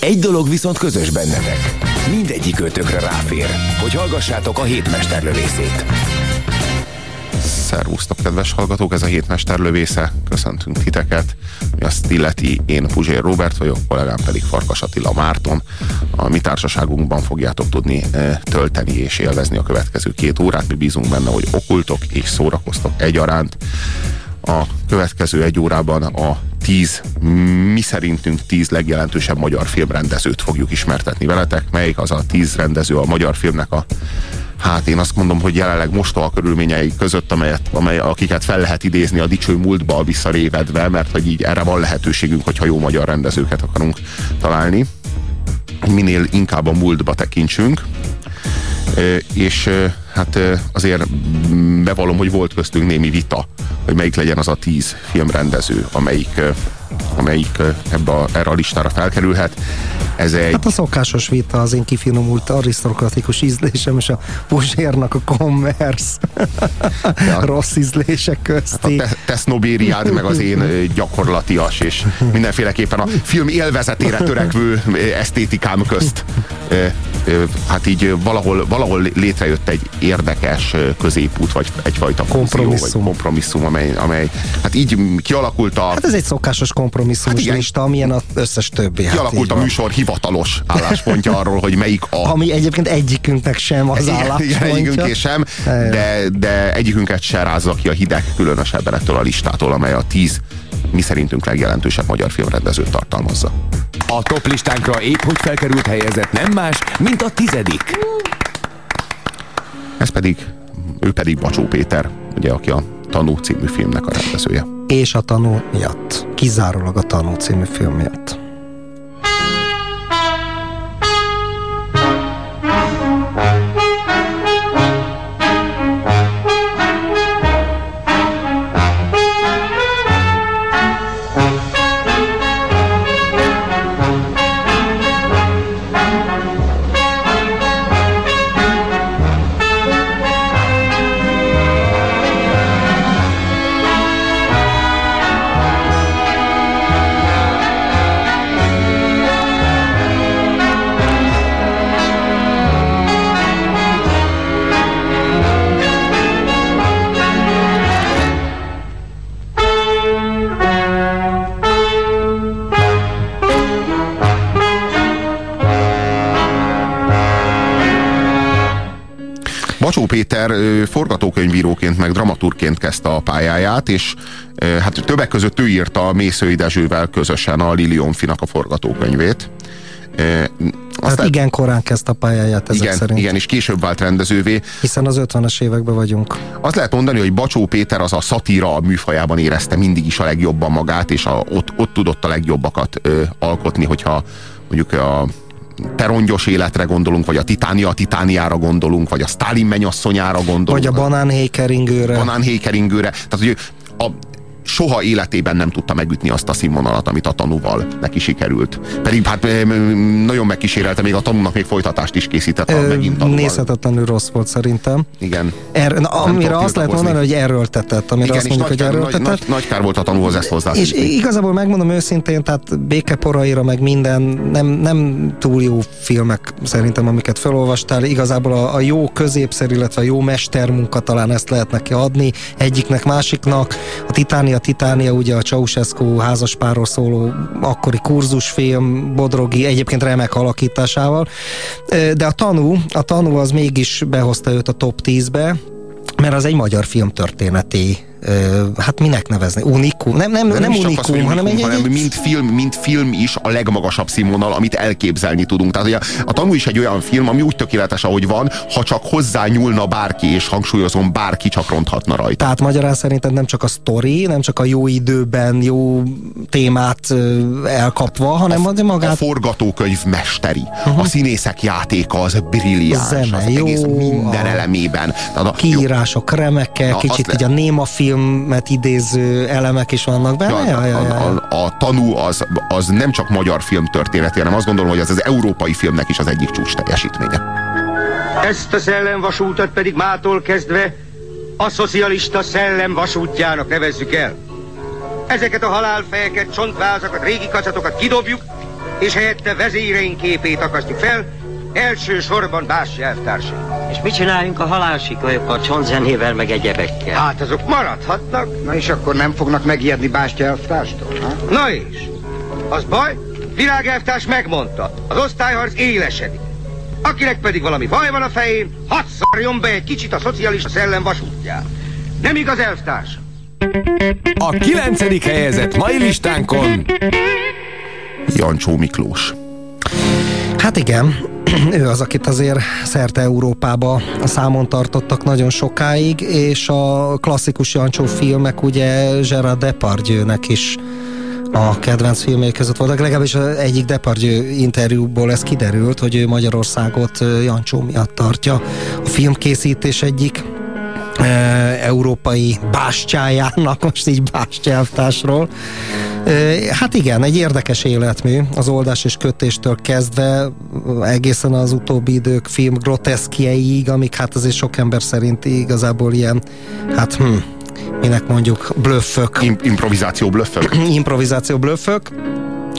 Egy dolog viszont közös bennetek. Mindegyik ötökre ráfér, hogy hallgassátok a hétmesterlövészét. Szervusztok, kedves hallgatók! Ez a hétmesterlövésze. Köszöntünk titeket. Mi azt illeti, én Puzsér Robert vagyok, kollégám pedig Farkas Attila Márton. A mi társaságunkban fogjátok tudni e, tölteni és élvezni a következő két órát. Mi bízunk benne, hogy okultok és szórakoztok egyaránt. A következő egy órában a tíz, mi szerintünk tíz legjelentősebb magyar filmrendezőt fogjuk ismertetni veletek. Melyik az a tíz rendező a magyar filmnek a hát én azt mondom, hogy jelenleg mostoha körülményei között, amelyet, amely, akiket fel lehet idézni a dicső múltba visszarévedve, mert hogy így erre van lehetőségünk, hogyha jó magyar rendezőket akarunk találni. Minél inkább a múltba tekintsünk. És hát azért bevallom, hogy volt köztünk némi vita, hogy melyik legyen az a tíz filmrendező, amelyik amelyik ebbe a, erre a listára felkerülhet. Ez egy... Hát a szokásos vita az én kifinomult arisztokratikus ízlésem és a Puzsérnak a commerce ja. rossz ízlések közti. Hát a te, te sznobériád, meg az én gyakorlatias és mindenféleképpen a film élvezetére törekvő esztétikám közt hát így valahol, valahol létrejött egy érdekes középút, vagy egyfajta kompromisszum, vagy kompromisszum amely, amely hát így kialakult a... Hát ez egy szokásos kompromisszumos hát lista, amilyen az összes többi. Hát kialakult hát a műsor hivatalos álláspontja arról, hogy melyik a... Ami egyébként egyikünknek sem az álláspontja. Igen, egyikünk sem, de, de egyikünket se rázza ki a hideg, különösebben ettől a listától, amely a tíz mi szerintünk legjelentősebb magyar filmrendezőt tartalmazza. A top listánkra épp hogy felkerült helyezett nem más, mint a tizedik. Ez pedig, ő pedig Bacsó Péter, ugye, aki a Tanú című filmnek a rendezője. És a Tanú miatt. Kizárólag a Tanú című film miatt. Péter forgatókönyvíróként, meg dramaturként kezdte a pályáját, és hát többek között ő írta Mészői Dezsővel közösen a Lilionfinak a forgatókönyvét. Aztán, hát igen korán kezdte a pályáját ezek igen, szerint. Igen, és később vált rendezővé. Hiszen az 50-es években vagyunk. Azt lehet mondani, hogy Bacsó Péter az a szatíra a műfajában érezte mindig is a legjobban magát, és a, ott, ott tudott a legjobbakat ö, alkotni, hogyha mondjuk a terongyos életre gondolunk, vagy a Titánia Titániára gondolunk, vagy a Stalin mennyasszonyára gondolunk. Vagy a banánhékeringőre. Banánhékeringőre. Tehát, hogy a, soha életében nem tudta megütni azt a színvonalat, amit a tanúval neki sikerült. Pedig hát nagyon megkísérelte, még a tanúnak még folytatást is készített a megint tanúval. Nézhetetlenül rossz volt szerintem. Igen. Er, na, amire azt lehet mondani, hogy erről tetett. Amire Igen, azt mondjuk, hogy erről nagy, nagy, nagy, kár volt a tanúhoz ezt hozzá. És igazából megmondom őszintén, tehát békeporaira meg minden nem, nem túl jó filmek szerintem, amiket felolvastál. Igazából a, a jó középszer, illetve a jó mestermunka talán ezt lehet neki adni. Egyiknek, másiknak. A Titánia Titánia, ugye a Ceausescu házaspárról szóló akkori kurzusfilm, Bodrogi egyébként remek alakításával, de a tanú, a tanú az mégis behozta őt a top 10-be, mert az egy magyar film történeti hát minek nevezni? Unikum? Nem, nem, nem, nem unikum, az, unikum, hanem, egy, hanem mint, film, mint film is a legmagasabb színvonal, amit elképzelni tudunk. Tehát ugye, a tanú is egy olyan film, ami úgy tökéletes, ahogy van, ha csak hozzá nyúlna bárki, és hangsúlyozom, bárki csak ronthatna rajta. Tehát magyarán szerinted nem csak a sztori, nem csak a jó időben jó témát elkapva, hanem a, magát... A forgatókönyv mesteri, uh-huh. a színészek játéka az brilliáns, Zene, az jó, egész minden a... elemében. Tehát a kiírások remekkel, kicsit le... így a néma filmet idéző elemek is vannak benne. Ja, ja, ja, a, a, a tanú az, az nem csak magyar film történeti, hanem azt gondolom, hogy az az európai filmnek is az egyik csúcs teljesítménye. Ezt a szellemvasútat pedig mától kezdve a szocialista szellem vasútjának nevezzük el. Ezeket a halálfejeket, csontvázakat, régi kacatokat kidobjuk, és helyette vezéreink képét akasztjuk fel, Elsősorban Bási elvtársai. És mit csináljunk a halálsikolyokkal, csontzenével, meg egyebekkel? Hát azok maradhatnak. Na és akkor nem fognak megijedni Básti elvtárstól, ha? Na és? Az baj? Világelvtárs megmondta, az osztályharc élesedik. Akinek pedig valami baj van a fején, hadd szarjon be egy kicsit a szocialista szellem vasútján. Nem igaz elvtárs? A kilencedik helyezett mai listánkon Jancsó Miklós. Hát igen, ő az, akit azért szerte Európába számon tartottak nagyon sokáig, és a klasszikus Jancsó filmek ugye Gerard Depardieu-nek is a kedvenc filmjei között voltak. Legalábbis egyik Depardieu interjúból ez kiderült, hogy ő Magyarországot Jancsó miatt tartja. A filmkészítés egyik e, európai bástyájának, most így bástyelvtársról. Hát igen, egy érdekes életmű, az oldás és kötéstől kezdve egészen az utóbbi idők film groteszkjeig, amik hát azért sok ember szerint igazából ilyen, hát hm, minek mondjuk blöffök. Im- improvizáció blöffök. improvizáció blöffök.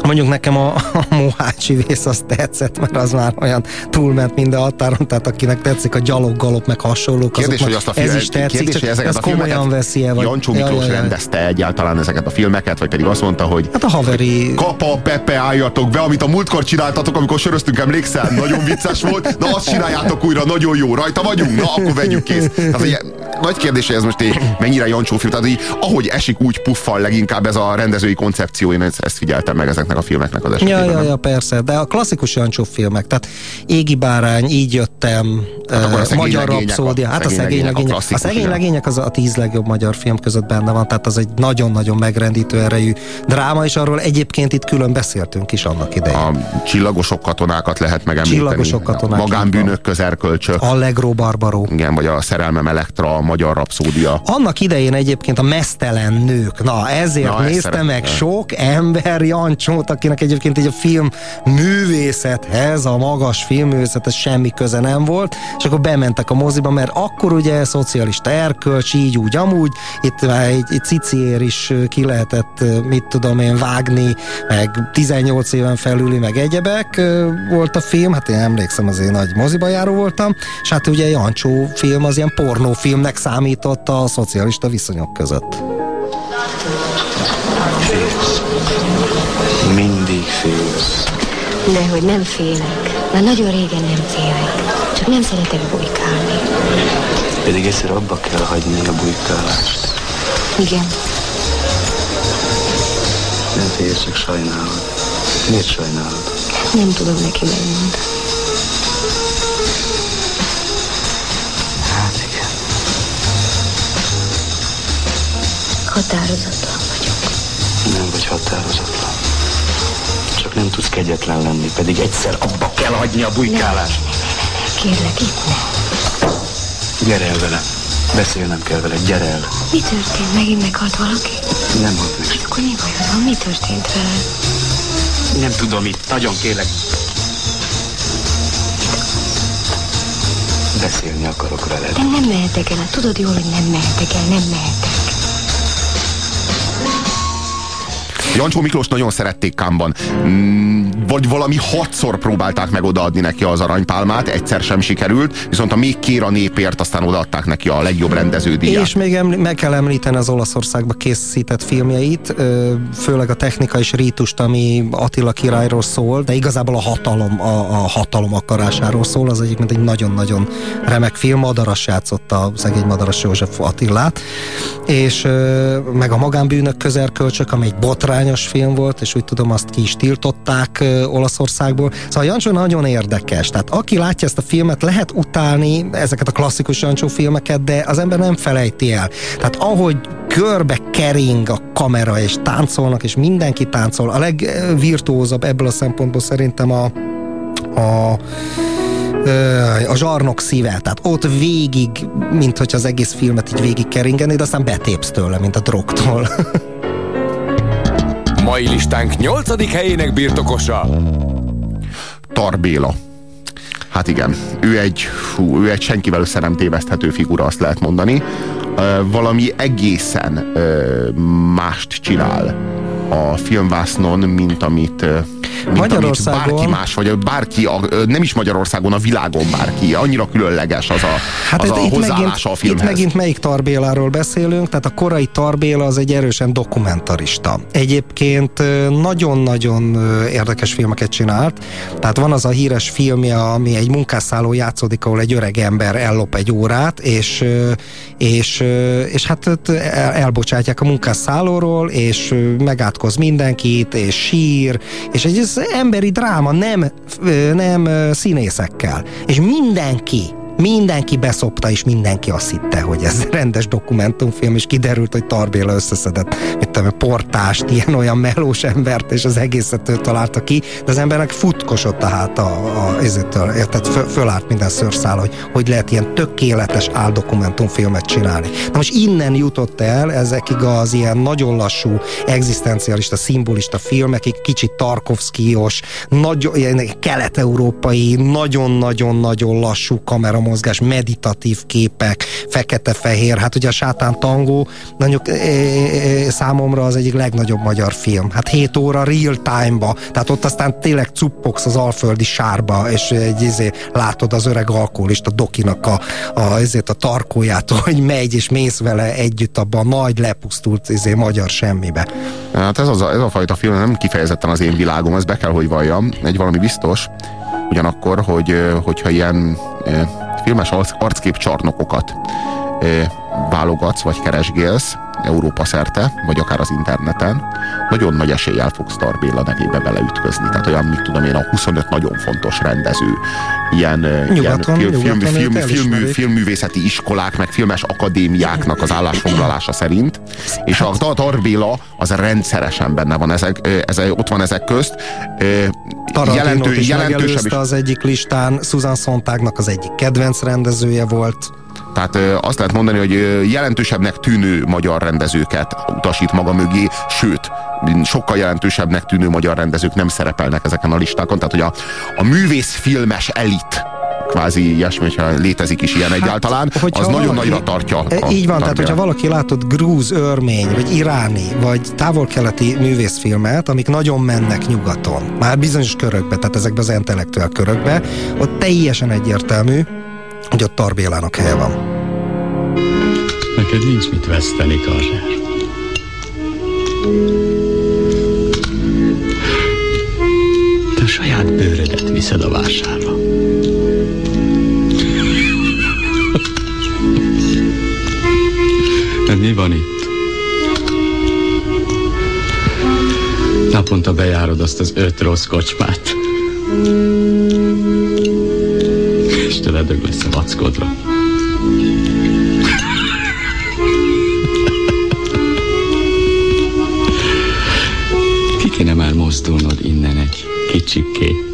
Mondjuk nekem a, a Mohácsi vész az tetszett, mert az már olyan túlment minden határon, tehát akinek tetszik a gyaloggalop, meg hasonlók, kérdés, hogy azt a film, ez is tetszik, kérdés, hogy ezeket ez a komolyan veszi el. Vagy... Jancsó Miklós ja, ja, rendezte egyáltalán ezeket a filmeket, vagy pedig azt mondta, hogy hát a haveri... Kapa, Pepe, álljatok be, amit a múltkor csináltatok, amikor söröztünk, emlékszel? Nagyon vicces volt, na azt csináljátok újra, nagyon jó, rajta vagyunk, na akkor vegyük kész. Tehát, ugye, nagy kérdés, hogy ez most egy, mennyire Jancsó film, tehát így, ahogy esik, úgy puffal leginkább ez a rendezői koncepció, én ezt, ezt figyeltem meg ezeknek a filmeknek az esetében. Ja, ja, ja, persze, de a klasszikus Jancsó filmek, tehát Égi Bárány, Így jöttem, hát uh, Magyar Rapszódia, hát a szegény legények, a, a szegény legények az a tíz legjobb magyar film között benne van, tehát az egy nagyon-nagyon megrendítő erejű dráma, és arról egyébként itt külön beszéltünk is annak idején. A csillagosok katonákat lehet megemlíteni. Csillagosok katonák. Magánbűnök, közerkölcsök. Allegro Barbaro. Igen, vagy a Szerelmem Elektra, a Magyar Rapszódia. Annak idején egyébként a Mesztelen nők, na ezért na, nézte meg sok ember Jancsót, akinek egyébként egy a film művészethez, a magas filmművészethez semmi köze nem volt, és akkor bementek a moziba, mert akkor ugye szocialista erkölcs, így úgy, amúgy, itt már egy, egy ciciér is ki lehetett, mit tudom én, vágni, meg 18 éven felüli, meg egyebek volt a film, hát én emlékszem, az én nagy moziba járó voltam, és hát ugye Jancsó film az ilyen pornófilmnek számított a szocialista viszonyok között. Mindig félsz. Dehogy nem félek. Már nagyon régen nem félek. Csak nem szeretek bujkálni. Pedig egyszer abba kell hagyni a bujkálást. Igen. Nem félsz, csak sajnálod. Miért sajnálod? Nem tudom neki megmondani. Hát igen. Határozatlan vagyok. Nem vagy határozatlan csak nem tudsz kegyetlen lenni, pedig egyszer abba kell hagyni a bujkálást. Kérlek, itt ne. Gyere el vele. Beszélnem kell vele, gyere el. Mi történt? Megint meghalt valaki? Nem halt meg. Akkor mi bajod van? Mi történt vele? Nem tudom itt. Nagyon kérlek. Beszélni akarok veled. De nem mehetek el. Tudod jól, hogy nem mehetek el. Nem mehetek. Jancsó Miklós nagyon szerették Kámban. Mm, vagy valami hatszor próbálták meg odaadni neki az aranypálmát, egyszer sem sikerült, viszont a még kér a népért, aztán odaadták neki a legjobb rendeződíjat. És még emlí- meg kell említeni az Olaszországba készített filmjeit, főleg a technika és rítust, ami Attila királyról szól, de igazából a hatalom, a, a hatalom akarásáról szól, az egyébként egy nagyon-nagyon remek film, Madaras játszotta a szegény Madaras József Attilát, és meg a magánbűnök közelkölcsök, ami egy botrányos film volt, és úgy tudom, azt ki is tiltották Olaszországból. Szóval Jancsó nagyon érdekes, tehát aki látja ezt a filmet, lehet utálni ezeket a klasszikus Jancsó filmeket, de az ember nem felejti el. Tehát ahogy körbe kering a kamera, és táncolnak, és mindenki táncol. A legvirtuózabb ebből a szempontból szerintem a, a a zsarnok szíve, tehát ott végig, mint hogy az egész filmet így végig keringeni, de aztán betépsz tőle, mint a drogtól. Mai listánk 8. helyének birtokosa. Tarbéla. Hát igen, ő egy, fú, ő egy senkivel össze nem téveszthető figura, azt lehet mondani. Uh, valami egészen uh, mást csinál a filmvásznon, mint amit uh, Magyarországon... bárki más, vagy bárki, a, nem is Magyarországon, a világon bárki. Annyira különleges az a, hát az a itt hozzáállása megint, a filmhez. Itt megint melyik Tarbéláról beszélünk, tehát a korai Tarbéla az egy erősen dokumentarista. Egyébként nagyon-nagyon érdekes filmeket csinált, tehát van az a híres filmje, ami egy munkásszálló játszódik, ahol egy öreg ember ellop egy órát, és, és, és hát elbocsátják a munkásszállóról, és megátkoz mindenkit, és sír, és egy ez emberi dráma, nem, nem színészekkel. És mindenki, mindenki beszopta, és mindenki azt hitte, hogy ez rendes dokumentumfilm, és kiderült, hogy Tarbéla összeszedett, mit tudom, portást, ilyen-olyan melós embert, és az egészet ő találta ki, de az embernek futkosott a hát a, a föl, fölállt minden szőrszál, hogy hogy lehet ilyen tökéletes áldokumentumfilmet csinálni. Na most innen jutott el ezekig az ilyen nagyon lassú, egzisztencialista, szimbolista filmekig, kicsit Tarkovszkijos, nagyon, kelet-európai, nagyon-nagyon-nagyon lassú kamera mozgás, meditatív képek, fekete-fehér, hát ugye a Sátán Tangó mondjuk e, e, számomra az egyik legnagyobb magyar film. Hát 7 óra real time-ba, tehát ott aztán tényleg cuppogsz az alföldi sárba, és egy izé, látod az öreg alkoholista Dokinak a, a, ezért a tarkóját, hogy megy és mész vele együtt abba a nagy lepusztult izé, magyar semmibe. Hát ez, az a, ez a fajta film nem kifejezetten az én világom, ez be kell, hogy valljam. Egy valami biztos, ugyanakkor, hogy hogyha ilyen filmes arckép csarnokokat válogatsz, vagy keresgélsz Európa szerte, vagy akár az interneten, nagyon nagy eséllyel fogsz Tarbéla nevébe beleütközni. Tehát olyan, mit tudom én, a 25 nagyon fontos rendező, ilyen, nyugaton, ilyen film, nyugaton film, film, film, filmművészeti iskolák, meg filmes akadémiáknak az állásfoglalása szerint, és a Tarbéla az rendszeresen benne van ezek, ezek, ott van ezek közt. Jelentő, is jelentősebb is. az egyik listán, Susan Sontagnak az egyik kedvenc rendezője volt. Tehát azt lehet mondani, hogy jelentősebbnek tűnő magyar rendezőket utasít maga mögé, sőt, sokkal jelentősebbnek tűnő magyar rendezők nem szerepelnek ezeken a listákon. Tehát, hogy a, a művészfilmes elit kvázi ilyesmi, hogyha létezik is ilyen hát, egyáltalán, az valaki, nagyon nagyra tartja. A, így van, tehát hogyha valaki látott grúz, örmény, vagy iráni, vagy távol-keleti művészfilmet, amik nagyon mennek nyugaton, már bizonyos körökbe, tehát ezekbe az intellektuál körökbe, ott teljesen egyértelmű, hogy ott Tarbélának helye van. Neked nincs mit veszteni, Karzsár. Te saját bőrödet viszed a vásárra. De mi van itt? Naponta bejárod azt az öt rossz kocsmát és te ledög lesz a vackodra. Ki kéne már mozdulnod innen egy kicsikét?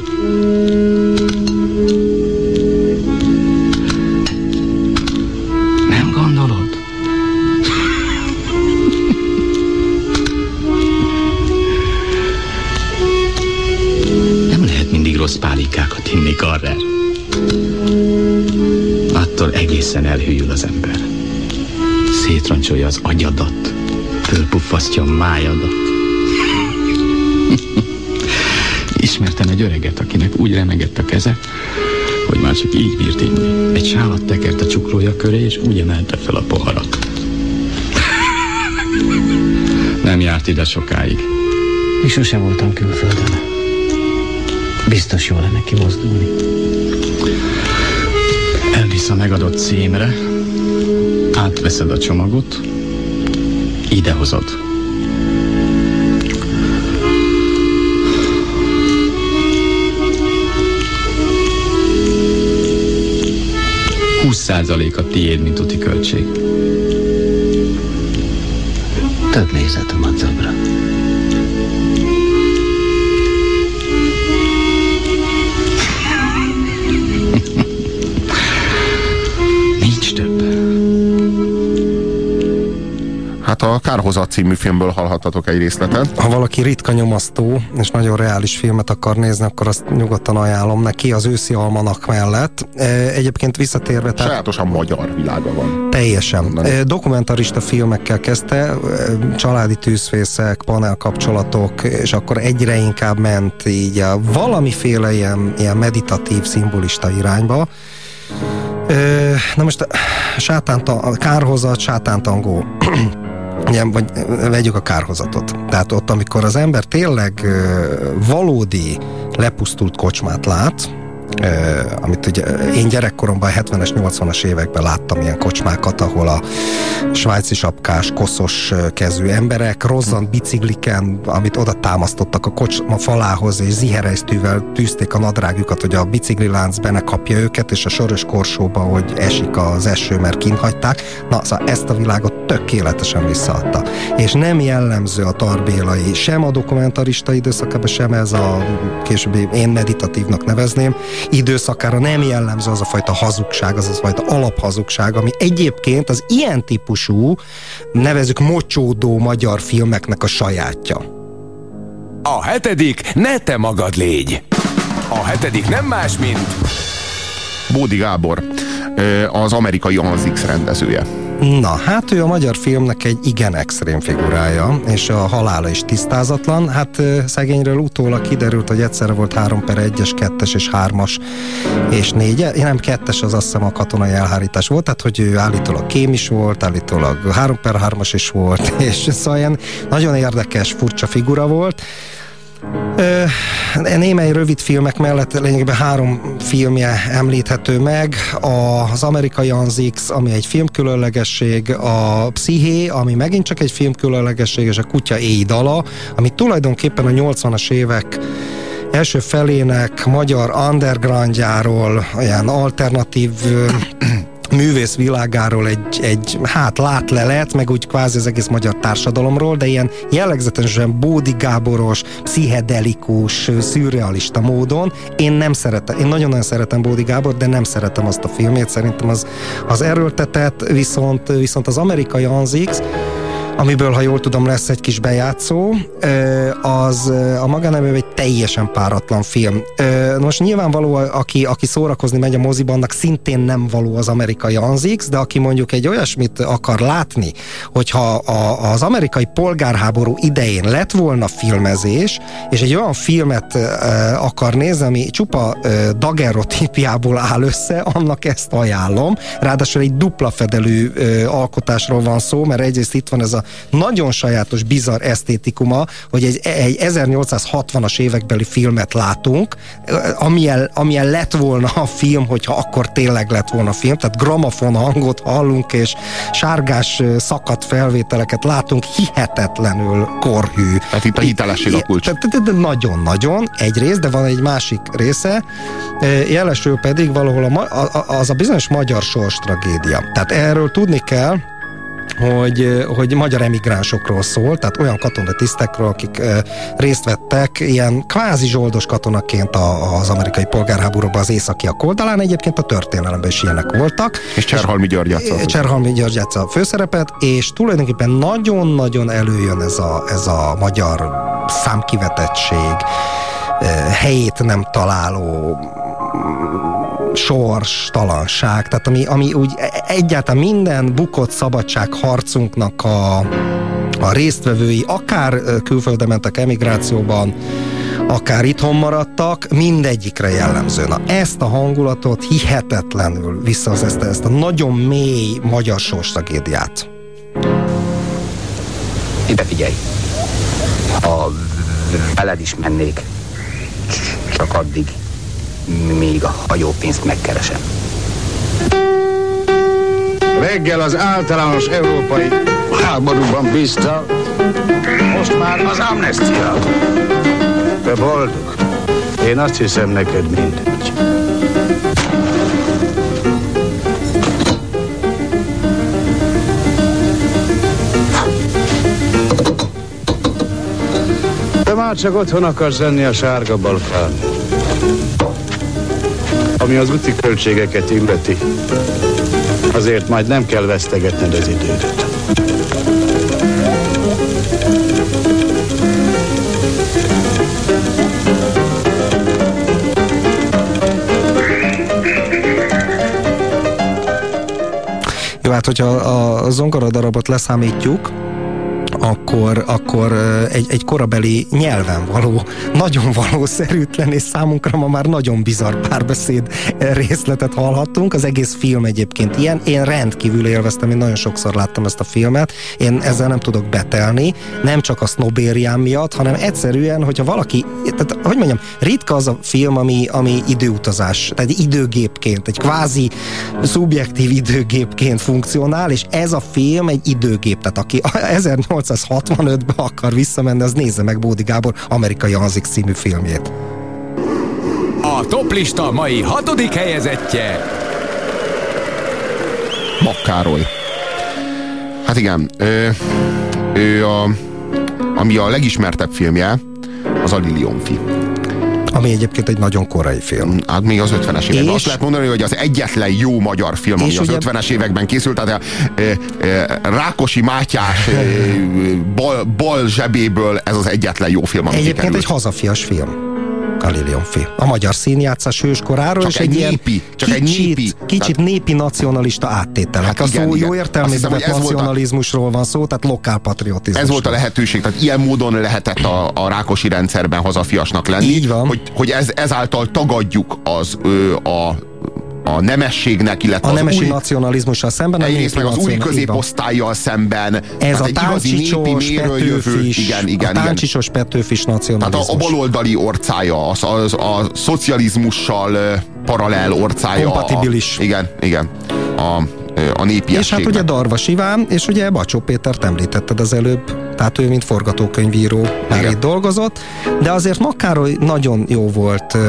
Rossz pálikákat inni, Karrer attól egészen elhűl az ember. Szétroncsolja az agyadat, fölpuffasztja a májadat. Ismertem egy öreget, akinek úgy remegett a keze, hogy már csak így bírt inni. Egy sálat tekert a csuklója köré, és úgy emelte fel a poharat. Nem járt ide sokáig. És sosem voltam külföldön. Biztos jó lenne kimozdulni. Elvisz a megadott címre, átveszed a csomagot, idehozod. A tiéd, mint úti költség. Több nézet a madzagra. A Kárhozat című filmből hallhattatok egy részletet. Ha valaki ritka nyomasztó és nagyon reális filmet akar nézni, akkor azt nyugodtan ajánlom neki az őszi almanak mellett. E, Egyébként visszatérve... Tehát Sajátosan magyar világa van. Teljesen. E, Dokumentarista filmekkel kezdte, e, családi tűzfészek, panelkapcsolatok, és akkor egyre inkább ment így a valamiféle ilyen, ilyen meditatív, szimbolista irányba. E, Na most a sátántang, a kárhozat, sátántangó ilyen, vagy vegyük a kárhozatot. Tehát ott, amikor az ember tényleg ö, valódi lepusztult kocsmát lát, amit ugye én gyerekkoromban, 70-es, 80-as években láttam ilyen kocsmákat, ahol a svájci sapkás, koszos kezű emberek rozzant bicikliken, amit oda támasztottak a kocsma falához, és ziherejsztűvel tűzték a nadrágjukat, hogy a biciklilánc be ne kapja őket, és a soros korsóba, hogy esik az eső, mert kint hagyták. Na, szóval ezt a világot tökéletesen visszaadta. És nem jellemző a tarbélai, sem a dokumentarista időszakában, sem ez a későbbi én meditatívnak nevezném, időszakára nem jellemző az a fajta hazugság, az a fajta alaphazugság, ami egyébként az ilyen típusú, nevezük mocsódó magyar filmeknek a sajátja. A hetedik, ne te magad légy. A hetedik nem más, mint... Bódi Gábor, az amerikai Anzix rendezője. Na, hát ő a magyar filmnek egy igen extrém figurája, és a halála is tisztázatlan. Hát szegényről utólag kiderült, hogy egyszerre volt 3 per 1-es, 2-es és 3-as és 4 nem 2-es az azt hiszem a katonai elhárítás volt, tehát hogy ő állítólag kém is volt, állítólag 3 per 3-as is volt, és szóval ilyen nagyon érdekes, furcsa figura volt. Némely rövid filmek mellett lényegében három filmje említhető meg. Az amerikai Anzix, ami egy filmkülönlegesség, a Psziché, ami megint csak egy filmkülönlegesség, és a Kutya éj dala, ami tulajdonképpen a 80-as évek első felének magyar undergroundjáról, olyan alternatív művész világáról egy, egy hát látlelet, meg úgy kvázi az egész magyar társadalomról, de ilyen jellegzetesen Bódi Gáboros, pszichedelikus, szürrealista módon. Én nem szeretem, én nagyon-nagyon szeretem Bódi Gábor, de nem szeretem azt a filmét, szerintem az, az erőltetett, viszont, viszont az amerikai Anzix, amiből, ha jól tudom, lesz egy kis bejátszó, az a maga nevében egy teljesen páratlan film. Most nyilvánvaló, aki, aki szórakozni megy a moziban, annak szintén nem való az amerikai Anzix, de aki mondjuk egy olyasmit akar látni, hogyha a, az amerikai polgárháború idején lett volna filmezés, és egy olyan filmet akar nézni, ami csupa daguerrotípiából áll össze, annak ezt ajánlom. Ráadásul egy dupla fedelű alkotásról van szó, mert egyrészt itt van ez a nagyon sajátos, bizarr esztétikuma, hogy egy, egy 1860-as évekbeli filmet látunk, amilyen, amilyen lett volna a film, hogyha akkor tényleg lett volna a film, tehát gramofon hangot hallunk, és sárgás szakadt felvételeket látunk, hihetetlenül korhű. Tehát itt a hitelesség a kulcs. Nagyon-nagyon, egyrészt, de van egy másik része, jelesül pedig valahol a, a, az a bizonyos magyar sors tragédia. Tehát erről tudni kell, hogy, hogy magyar emigránsokról szól, tehát olyan katonatisztekről, akik részt vettek ilyen kvázi zsoldos katonaként az amerikai polgárháborúban az északiak oldalán, egyébként a történelemben is ilyenek voltak. És Cserhalmi György játsza. Cserhalmi György játsza a főszerepet, és tulajdonképpen nagyon-nagyon előjön ez a, ez a magyar számkivetettség, helyét nem találó sors, talanság, tehát ami, ami úgy egyáltalán minden bukott szabadság harcunknak a a résztvevői akár külföldre mentek emigrációban, akár itthon maradtak, mindegyikre jellemző. Na ezt a hangulatot hihetetlenül vissza ezt, a nagyon mély magyar tragédiát. Ide figyelj! Ha veled is mennék, csak addig, míg a hajópénzt megkeresem. Reggel az általános európai háborúban bízta, most már az amnestia. Te boldog. Én azt hiszem neked mindegy. Te már csak otthon akarsz lenni a sárga balfán. Ami az úti költségeket illeti, azért majd nem kell vesztegetned az idődet. Jó, hát hogyha a zongora darabot leszámítjuk, akkor, akkor egy, egy korabeli nyelven való, nagyon valószerűtlen, és számunkra ma már nagyon bizarr párbeszéd részletet hallhattunk. Az egész film egyébként ilyen. Én rendkívül élveztem, én nagyon sokszor láttam ezt a filmet. Én ezzel nem tudok betelni, nem csak a sznobériám miatt, hanem egyszerűen, hogyha valaki, tehát, hogy mondjam, ritka az a film, ami, ami időutazás, tehát időgépként, egy kvázi szubjektív időgépként funkcionál, és ez a film egy időgép, tehát aki 1800 1965-ben akar visszamenni, az nézze meg Bódi Gábor amerikai Anzik című filmjét. A toplista mai hatodik helyezettje Makkároly. Hát igen, ő, ő a, ami a legismertebb filmje, az a Lilionfi ami egyébként egy nagyon korai film. Hát még az 50-es években. És... Azt lehet mondani, hogy az egyetlen jó magyar film, ami az ugye... 50-es években készült, tehát e, e, Rákosi Mátyás e, bal, bal zsebéből ez az egyetlen jó film, ami Egyébként kikerült. egy hazafias film. Galilion fi. A magyar színjátszás hőskoráról, csak és egy, egy népi, csak kicsit, egy népi. Kicsit tehát... népi nacionalista áttételek. Hát igen, a szó igen. jó értelmében nacionalizmusról a... van szó, tehát lokálpatriotizmus. Ez volt a lehetőség, tehát ilyen módon lehetett a, a rákosi rendszerben hazafiasnak lenni, Így van. hogy, hogy ez, ezáltal tagadjuk az, ö, a a nemességnek, illetve a nemesi új, nacionalizmussal szemben, egyrészt meg az új középosztályjal szemben. Ez a táncsisos, petőfis, igen, igen, a táncsisos petőfis nacionalizmus. Tehát a, a baloldali orcája, az, az, a szocializmussal paralel orcája. Kompatibilis. A, igen, igen. A, a népiességnek. És hát ugye Darvas Iván, és ugye Bacsó Pétert említetted az előbb, tehát ő, mint forgatókönyvíró már Igen. itt dolgozott, de azért Makároly nagyon jó volt uh,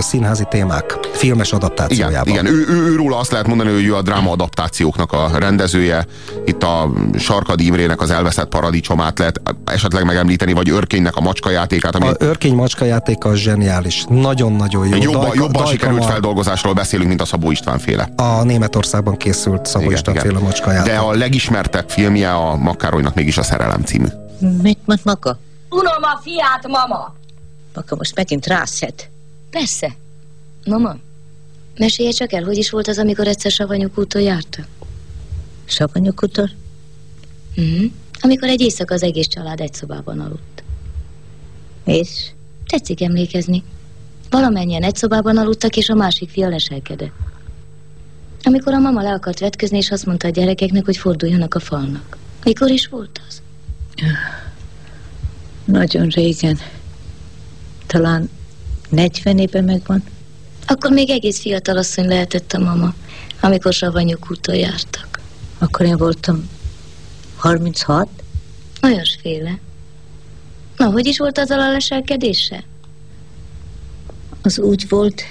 színházi témák filmes adaptációjában. Igen, igen. Ő, ő, ő, róla azt lehet mondani, hogy ő a dráma adaptációknak a rendezője. Itt a Sarkadi Imrének az elveszett paradicsomát lehet esetleg megemlíteni, vagy Örkénynek a macskajátékát. Ami... A Örkény macskajátéka az zseniális. Nagyon-nagyon jó. Jobban, Dajka, jobban Dajka sikerült a... feldolgozásról beszélünk, mint a Szabó István féle. A Németországban készült Szabó igen, István féle macskajáték. De a legismertebb filmje a Makárolynak mégis a Szerelem című. Mit mond maga? Unom a fiát, mama! Maga most megint rászed. Persze. Mama, mesélje csak el, hogy is volt az, amikor egyszer Savanyok úton járta? Savanyok úton? Mm-hmm. Amikor egy éjszaka az egész család egy szobában aludt. És? Tetszik emlékezni. Valamennyien egy szobában aludtak, és a másik fia leselkedett. Amikor a mama le akart vetközni, és azt mondta a gyerekeknek, hogy forduljanak a falnak. Mikor is volt az? Nagyon régen. Talán 40 éve megvan. Akkor még egész fiatal asszony lehetett a mama, amikor savanyok úton jártak. Akkor én voltam 36? Olyasféle. Na, hogy is volt az a leselkedése? Az úgy volt,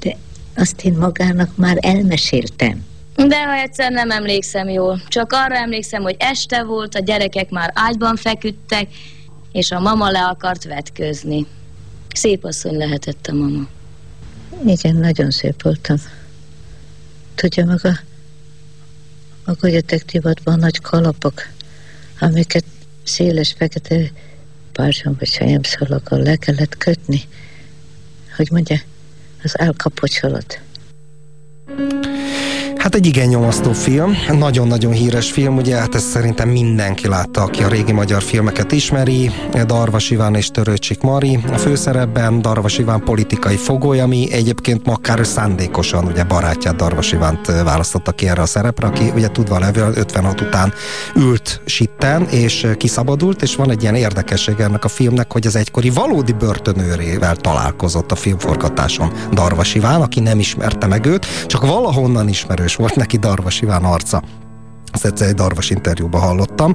de azt én magának már elmeséltem. De ha egyszer nem emlékszem jól, csak arra emlékszem, hogy este volt, a gyerekek már ágyban feküdtek, és a mama le akart vetközni. Szép asszony lehetett a mama. Igen, nagyon szép voltam. Tudja maga, a golyatek nagy kalapok, amiket széles fekete pázson vagy sejemszalakkal le kellett kötni, hogy mondja, az elkapott salat. Hát egy igen nyomasztó film, nagyon-nagyon híres film, ugye hát ezt szerintem mindenki látta, aki a régi magyar filmeket ismeri, Darvas Iván és Törőcsik Mari, a főszerepben Darvas Iván politikai fogoly, ami egyébként akár szándékosan ugye barátját Darvas Ivánt választotta ki erre a szerepre, aki ugye tudva levő 56 után ült sitten, és kiszabadult, és van egy ilyen érdekesség ennek a filmnek, hogy az egykori valódi börtönőrével találkozott a filmforgatáson Darvas Iván, aki nem ismerte meg őt, csak valahonnan ismerős volt neki Darvas Iván arca. Ezt egyszer egy Darvas interjúban hallottam.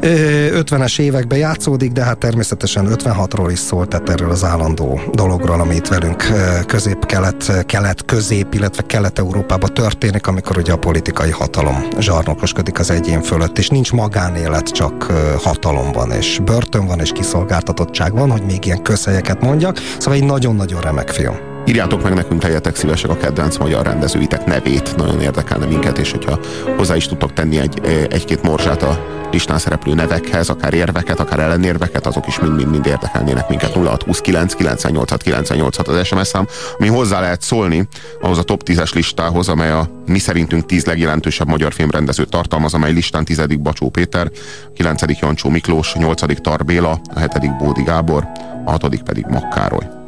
50-es években játszódik, de hát természetesen 56-ról is szólt, tehát erről az állandó dologról, amit velünk közép-kelet, kelet-közép, illetve kelet-európában történik, amikor ugye a politikai hatalom zsarnokoskodik az egyén fölött, és nincs magánélet, csak hatalom van, és börtön van, és kiszolgáltatottság van, hogy még ilyen közhelyeket mondjak. Szóval egy nagyon-nagyon remek film. Írjátok meg nekünk, legyetek szívesek a kedvenc magyar rendezőitek nevét, nagyon érdekelne minket, és hogyha hozzá is tudtok tenni egy, egy-két morzsát a listán szereplő nevekhez, akár érveket, akár ellenérveket, azok is mind-mind-mind érdekelnének minket. 0629 98 98 az SMS szám, ami hozzá lehet szólni ahhoz a top 10-es listához, amely a mi szerintünk 10 legjelentősebb magyar filmrendezőt tartalmaz, amely listán 10. Bacsó Péter, 9. Jancsó Miklós, 8. Tar Béla, a 7. Bódi Gábor, a 6. pedig Makkároly.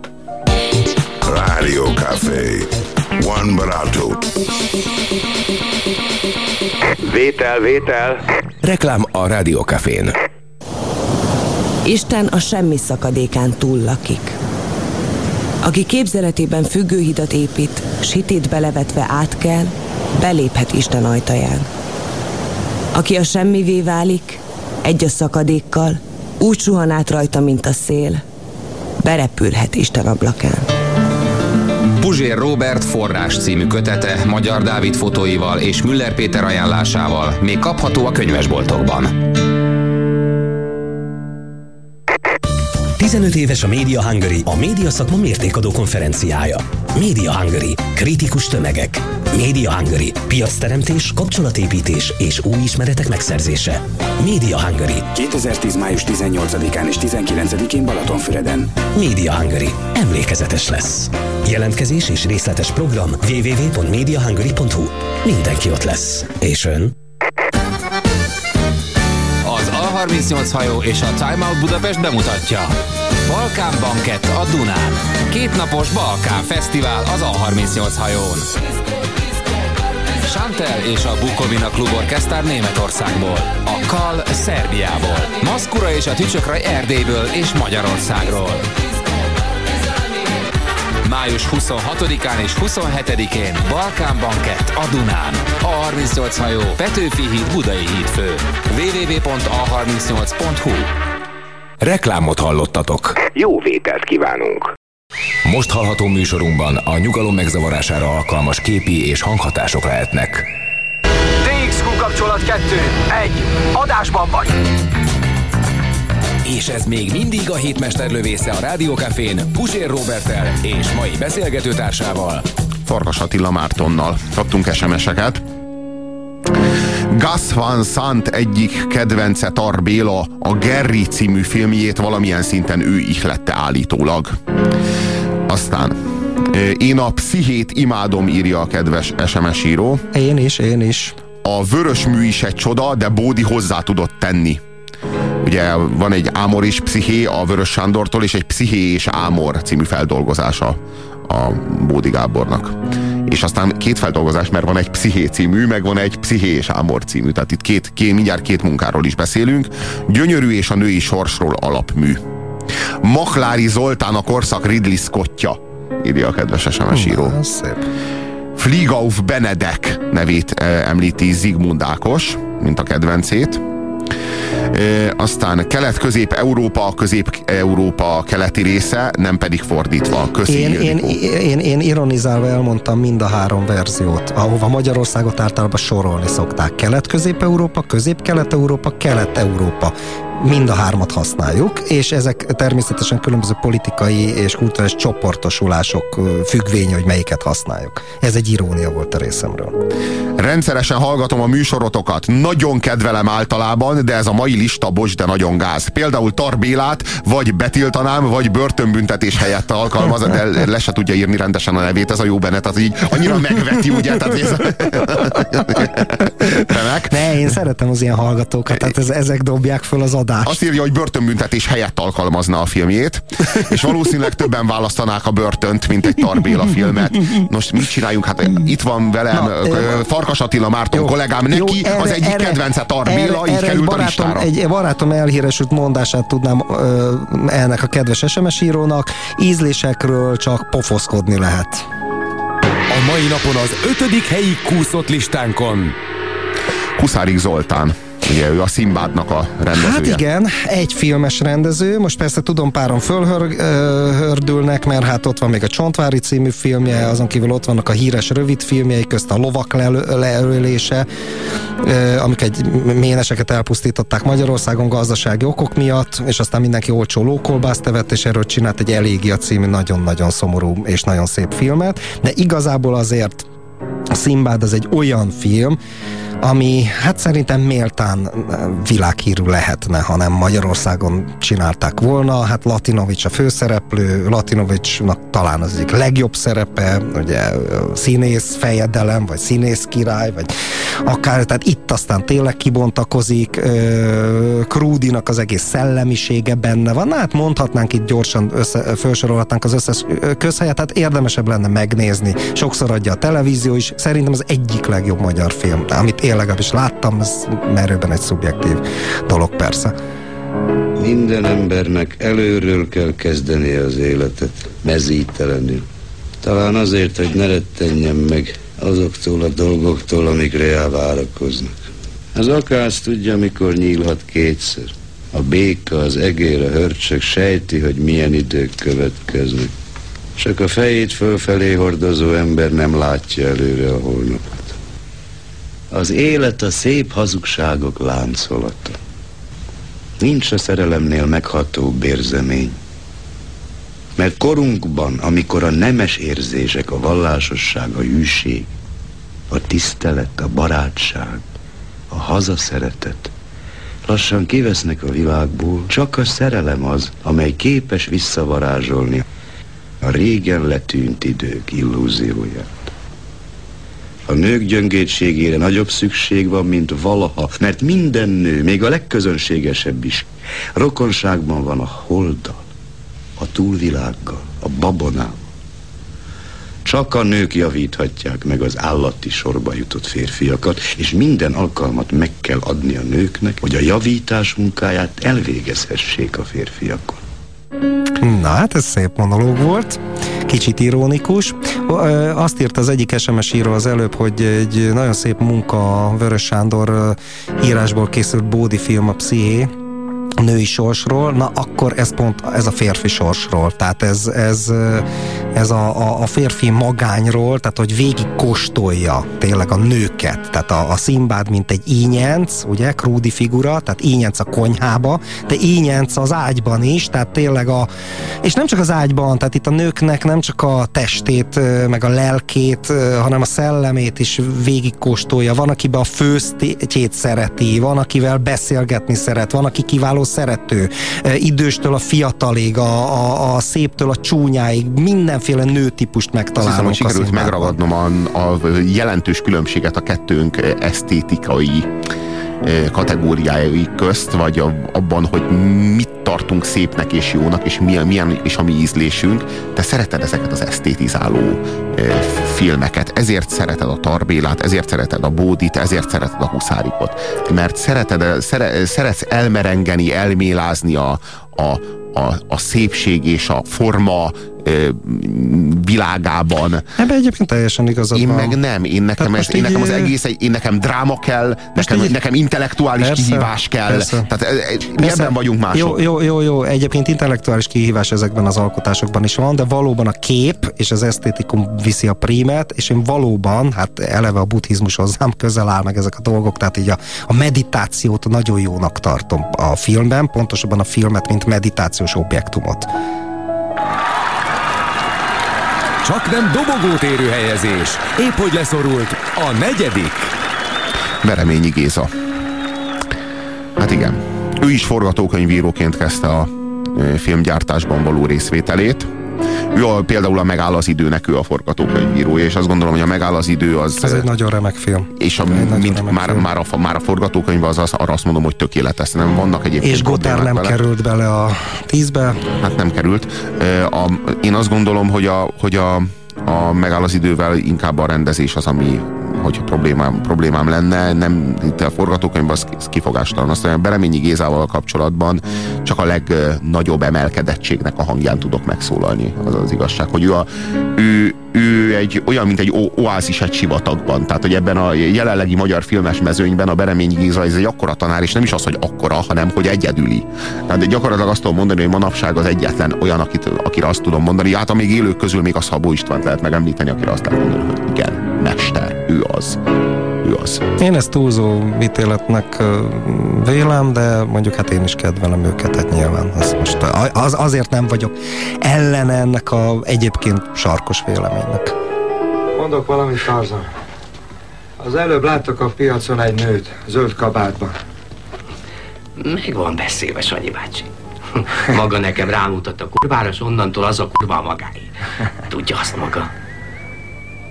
Radio Café. Juan Barato. Vétel, vétel. Reklám a Rádió Cafén. Isten a semmi szakadékán túl lakik. Aki képzeletében függőhidat épít, sitét belevetve át kell, beléphet Isten ajtaján. Aki a semmivé válik, egy a szakadékkal, úgy suhan át rajta, mint a szél, berepülhet Isten ablakán. Puzsér Robert forrás című kötete Magyar Dávid fotóival és Müller Péter ajánlásával még kapható a könyvesboltokban. 15 éves a Media Hungary, a média szakma mértékadó konferenciája. Media Hungary. Kritikus tömegek. Media Hungary. Piacteremtés, kapcsolatépítés és új ismeretek megszerzése. Media Hungary. 2010. május 18-án és 19-én Balatonfüreden. Media Hungary. Emlékezetes lesz. Jelentkezés és részletes program www.mediahungary.hu. Mindenki ott lesz. És ön? Az A38 hajó és a Time Out Budapest bemutatja. Balkán Bankett a Dunán. Kétnapos Balkán Fesztivál az A38 hajón. Chantel és a Bukovina Orkesztár Németországból, a Kal Szerbiából, Maszkura és a Tücsökraj Erdélyből és Magyarországról. Május 26-án és 27-én Balkán Bankett a Dunán. A38 hajó Petőfi híd Budai híd fő. www.a38.hu Reklámot hallottatok. Jó vételt kívánunk! Most hallható műsorunkban a nyugalom megzavarására alkalmas képi és hanghatások lehetnek. DXQ kapcsolat 2. 1. Adásban vagy! És ez még mindig a hétmesterlövésze a Rádiókafén Pusér Robertel és mai beszélgetőtársával. Farkas Attila Mártonnal. Kaptunk SMS-eket. Gus Van Sant egyik kedvence Tar Béla a Gerry című filmjét valamilyen szinten ő ihlette állítólag. Aztán én a pszichét imádom, írja a kedves SMS író. Én is, én is. A vörös mű is egy csoda, de Bódi hozzá tudott tenni. Ugye van egy Ámor és Psziché a Vörös Sándortól, és egy Psziché és Ámor című feldolgozása a Bódi Gábornak. És aztán két feldolgozás, mert van egy Psziché című, meg van egy Psziché és Ámor című. Tehát itt két, két, mindjárt két munkáról is beszélünk. Gyönyörű és a női sorsról alapmű. Maklári Zoltán a korszak Ridley Scottja, írja a kedves SMS író. Fligauf Benedek nevét eh, említi Zigmund Ákos, mint a kedvencét. Aztán Kelet-Közép-Európa, Közép-Európa keleti része, nem pedig fordítva. Köszi, én, én, én, én ironizálva elmondtam mind a három verziót, ahova Magyarországot általában sorolni szokták. Kelet-Közép-Európa, Közép-Kelet-Európa, Kelet-Európa mind a hármat használjuk, és ezek természetesen különböző politikai és kulturális csoportosulások függvénye, hogy melyiket használjuk. Ez egy irónia volt a részemről. Rendszeresen hallgatom a műsorotokat. Nagyon kedvelem általában, de ez a mai lista bocs, de nagyon gáz. Például Tarbélát vagy betiltanám, vagy börtönbüntetés helyett alkalmaz, de le se tudja írni rendesen a nevét, ez a jó Bennett, az így annyira megveti, ugye? Tehát ez... Remek. Ne, én szeretem az ilyen hallgatókat, tehát ez, ezek dobják föl az adást. Azt írja, hogy börtönbüntetés helyett alkalmazna a filmjét, és valószínűleg többen választanák a börtönt, mint egy Tarbéla filmet. Most mit csináljunk? Hát itt van velem Na, Farkas Attila Márton jó, kollégám, neki jó, erre, az egyik erre, kedvence Tarbéla, erre, így erre került barátom, a listára. Egy barátom elhíresült mondását tudnám ö, ennek a kedves SMS írónak, ízlésekről csak pofoszkodni lehet. A mai napon az ötödik helyi kúszott listánkon. Huszárik Zoltán. Ugye ő a Szimbádnak a rendezője. Hát igen, egy filmes rendező, most persze tudom páron fölhördülnek, mert hát ott van még a Csontvári című filmje, azon kívül ott vannak a híres rövid filmjei, közt a lovak leölése, amik egy méneseket elpusztították Magyarországon gazdasági okok miatt, és aztán mindenki olcsó lókolbászt evett, és erről csinált egy Elégia című nagyon-nagyon szomorú és nagyon szép filmet, de igazából azért a Szimbád az egy olyan film, ami hát szerintem méltán világhírű lehetne, ha nem Magyarországon csinálták volna. Hát Latinovics a főszereplő, Latinovicsnak talán az egyik legjobb szerepe, ugye színész fejedelem, vagy színész király, vagy akár, tehát itt aztán tényleg kibontakozik, Krúdinak az egész szellemisége benne van, Na, hát mondhatnánk itt gyorsan, össze, felsorolhatnánk az összes közhelyet, tehát érdemesebb lenne megnézni. Sokszor adja a televízió is, szerintem az egyik legjobb magyar film, amit én legalábbis láttam, ez merőben egy szubjektív dolog persze. Minden embernek előről kell kezdeni az életet, mezítelenül. Talán azért, hogy ne rettenjen meg azoktól a dolgoktól, amikre elvárakoznak. Az akász tudja, mikor nyílhat kétszer. A béka, az egér, a hörcsök sejti, hogy milyen idők következnek. Csak a fejét fölfelé hordozó ember nem látja előre a holnapot. Az élet a szép hazugságok láncolata. Nincs a szerelemnél megható bérzemény. Mert korunkban, amikor a nemes érzések, a vallásosság, a hűség, a tisztelet, a barátság, a hazaszeretet lassan kivesznek a világból, csak a szerelem az, amely képes visszavarázsolni a régen letűnt idők illúzióját. A nők gyöngétségére nagyobb szükség van, mint valaha, mert minden nő, még a legközönségesebb is, rokonságban van a holddal, a túlvilággal, a babonával. Csak a nők javíthatják meg az állati sorba jutott férfiakat, és minden alkalmat meg kell adni a nőknek, hogy a javítás munkáját elvégezhessék a férfiakon. Na hát ez szép monológ volt, kicsit ironikus. Azt írt az egyik SMS író az előbb, hogy egy nagyon szép munka Vörös Sándor írásból készült Bódi film a Psziché, női sorsról, na akkor ez pont ez a férfi sorsról, tehát ez, ez, ez a, a, a férfi magányról, tehát hogy végig kóstolja tényleg a nőket, tehát a, a szimbád, mint egy ínyenc, ugye, krúdi figura, tehát ínyenc a konyhába, de ínyenc az ágyban is, tehát tényleg a, és nem csak az ágyban, tehát itt a nőknek nem csak a testét, meg a lelkét, hanem a szellemét is végig kóstolja, van, akiben a főztjét szereti, van, akivel beszélgetni szeret, van, aki kiváló szerető, időstől a fiatalig, a, a, a széptől a csúnyáig, mindenféle nőtípust megtalálunk. Azt hiszem, hogy sikerült megragadnom a, a jelentős különbséget a kettőnk esztétikai kategóriái közt, vagy abban, hogy mit tartunk szépnek és jónak, és milyen, milyen és a mi ízlésünk. Te szereted ezeket az esztétizáló filmeket, ezért szereted a Tarbélát, ezért szereted a Bódit, ezért szereted a Huszárikot. Mert szereted, szere, szeretsz elmerengeni, elmélázni a, a, a, a szépség és a forma világában. Ebben egyébként teljesen igazad Én meg nem. Én nekem, ez, én nekem az egész, én nekem dráma kell, nekem, így, nekem intellektuális persze, kihívás kell. Persze. Tehát mi persze. ebben vagyunk mások. Jó, jó, jó, jó, egyébként intellektuális kihívás ezekben az alkotásokban is van, de valóban a kép és az esztétikum viszi a prímet, és én valóban, hát eleve a buddhizmus hozzám közel áll meg ezek a dolgok, tehát így a, a meditációt nagyon jónak tartom a filmben, pontosabban a filmet, mint meditációs objektumot. Csak nem dobogót érő helyezés. Épp hogy leszorult a negyedik. Bereményi Géza. Hát igen. Ő is forgatókönyvíróként kezdte a filmgyártásban való részvételét. Ő a, például a Megáll az időnek, ő a forgatókönyvírója, és azt gondolom, hogy a Megáll az idő az... Ez egy nagyon remek film. És a, mint már, már, a, már a forgatókönyv az, az, arra azt mondom, hogy tökéletes. Nem vannak egyébként És Gotár nem vele. került bele a tízbe? Hát nem került. A, én azt gondolom, hogy a, hogy a, a megáll az idővel inkább a rendezés az, ami, hogyha problémám, problémám lenne, nem, itt a forgatókönyv az kifogástalan. Azt mondja, Bereményi Gézával kapcsolatban csak a legnagyobb emelkedettségnek a hangján tudok megszólalni. Az az igazság, hogy ő, a, ő, ő egy olyan, mint egy oázis egy sivatagban. Tehát, hogy ebben a jelenlegi magyar filmes mezőnyben a Bereményi Géza ez egy akkora tanár, és nem is az, hogy akkora, hanem hogy egyedüli. Tehát gyakorlatilag azt tudom mondani, hogy manapság az egyetlen olyan, akit, akire azt tudom mondani, hát a még élők közül még a Szabó Istvánt lehet megemlíteni, akire azt lehet mondani, hogy igen, mester, ő az. Ő az. Én ezt túlzó ítéletnek vélem, de mondjuk hát én is kedvelem őket, hát nyilván az most az, azért nem vagyok ellen ennek a egyébként sarkos véleménynek. Mondok valamit, Tarzan. Az előbb láttak a piacon egy nőt, zöld kabátban. Meg van beszélve, Sanyi bácsi. Maga nekem rámutat a kurvára, és onnantól az a kurva magáé. Tudja azt maga.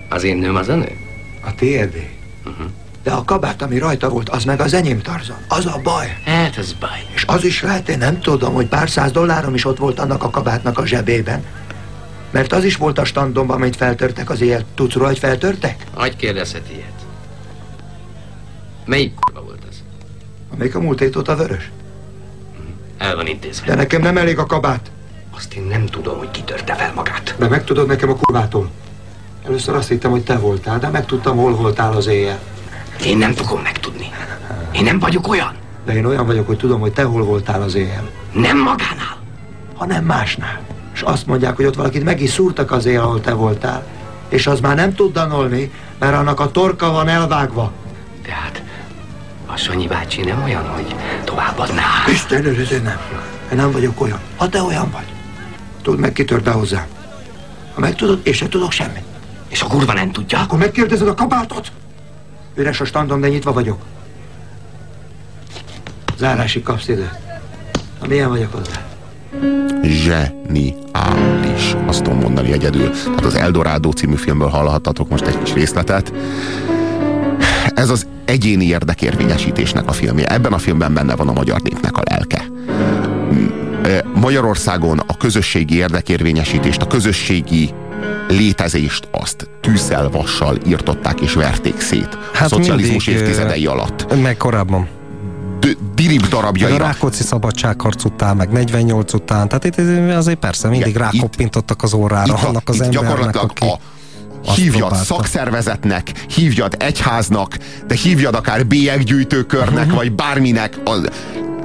Az én nőm az a nő? A tiédé. Uh-huh. De a kabát, ami rajta volt, az meg az enyém Tarzan. Az a baj. Hát, az baj. És az is lehet, én nem tudom, hogy pár száz dollárom is ott volt annak a kabátnak a zsebében. Mert az is volt a standomban, amit feltörtek az éjjel. Tudsz róla, hogy feltörtek? Hogy kérdezhet ilyet? Melyik kurva volt az? Amelyik a múlt hét óta vörös. El van intézve. De nekem nem elég a kabát. Azt én nem tudom, hogy kitörte fel magát. De megtudod nekem a kurvától. Először azt hittem, hogy te voltál, de megtudtam, hol voltál az éjjel. Én nem fogom megtudni. Én nem vagyok olyan. De én olyan vagyok, hogy tudom, hogy te hol voltál az éjjel. Nem magánál. Hanem másnál. És azt mondják, hogy ott valakit meg is szúrtak az éjjel, ahol te voltál. És az már nem tud danolni, mert annak a torka van elvágva. Tehát a Sanyi bácsi nem olyan, hogy továbbadná. Isten őriző nem. Én nem vagyok olyan. Ha te olyan vagy. Tudd meg, kitört be hozzám. Ha megtudod, és se tudok semmit. És a kurva nem tudja? Akkor megkérdezed a kabátot? Üres a standom, de nyitva vagyok. Zárásig kapsz időt. Na, milyen vagyok hozzá? Zseniális, azt tudom mondani egyedül. Tehát az Eldorado című filmből hallhattatok most egy kis részletet. Ez az egyéni érdekérvényesítésnek a filmje. Ebben a filmben benne van a magyar népnek a lelke. Magyarországon a közösségi érdekérvényesítést, a közösségi létezést azt tűzzel, vassal írtották és verték szét hát a szocializmus mindig, évtizedei alatt. Meg korábban. dirib darabjaira. A Rákóczi szabadságharc után, meg 48 után, tehát itt azért persze mindig rákoppintottak az órára itt, annak az itt embernek, gyakorlatilag aki... a hívjad próbálta. szakszervezetnek, hívjad egyháznak, de hívjad akár bélyeggyűjtőkörnek, uh-huh. vagy bárminek, a,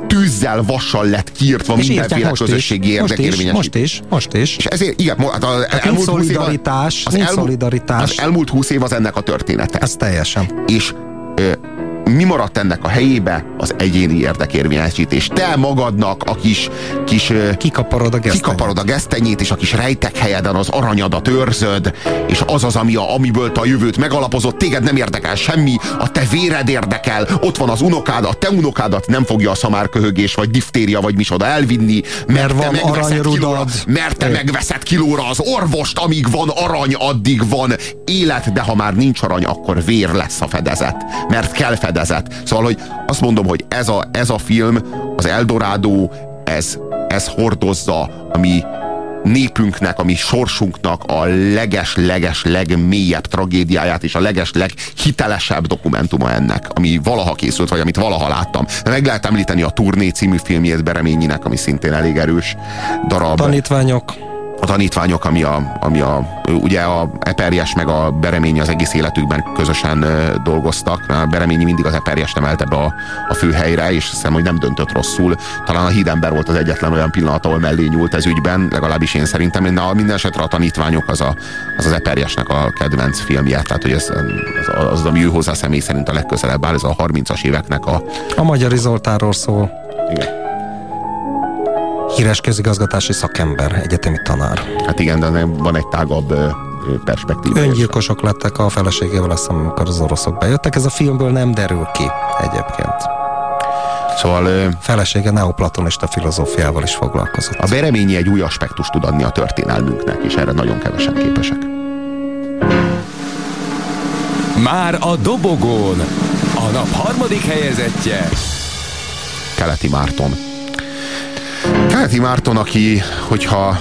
tűzzel, vassal lett kiírtva és mindenféle közösségi érdekérvényesítés. Most is, most is. És ezért, igen, hát az hát elmúlt szolidaritás, az, elmúlt, szolidaritás. az elmúlt húsz év az ennek a története. Ez teljesen. És ö, mi maradt ennek a helyébe? Az egyéni érdekérvényesítés. Te magadnak a kis... kis kikaparod a gesztenyét. Kikaparod a gesztenyét, és a kis rejtek helyeden az aranyadat őrzöd, és az az, ami a, amiből te a jövőt megalapozott, téged nem érdekel semmi, a te véred érdekel, ott van az unokád, a te unokádat nem fogja a szamárköhögés, vagy diftéria, vagy misoda elvinni, mert, mert te megveszed kilóra, mert te megveszed kilóra az orvost, amíg van arany, addig van élet, de ha már nincs arany, akkor vér lesz a fedezet, mert kell fedezet fedezet. Szóval, hogy azt mondom, hogy ez a, ez a film, az Eldorado, ez, ez hordozza a mi népünknek, a mi sorsunknak a leges-leges legmélyebb tragédiáját és a leges leghitelesebb dokumentuma ennek, ami valaha készült, vagy amit valaha láttam. Meg lehet említeni a Turné című filmjét Bereményinek, ami szintén elég erős darab. Tanítványok a tanítványok, ami a, ami a ugye a Eperjes meg a Bereményi az egész életükben közösen dolgoztak. A Bereményi mindig az Eperjes emelte be a, a főhelyre, és hiszem, hogy nem döntött rosszul. Talán a hídember volt az egyetlen olyan pillanat, ahol mellé nyúlt ez ügyben, legalábbis én szerintem. De minden esetre a tanítványok az a, az, az Eperjesnek a kedvenc filmje, tehát hogy ez, az, az, ami ő hozzá személy szerint a legközelebb áll, ez a 30-as éveknek a... A Magyar Zoltánról szól. Igen híres közigazgatási szakember, egyetemi tanár. Hát igen, de van egy tágabb perspektíva. Öngyilkosok lettek a feleségével, azt hiszem, amikor az oroszok bejöttek. Ez a filmből nem derül ki egyébként. Szóval... Felesége neoplatonista filozófiával is foglalkozott. A bereményi egy új aspektust tud adni a történelmünknek, és erre nagyon kevesen képesek. Már a dobogón a nap harmadik helyezettje. Keleti Márton. Keleti Márton, aki, hogyha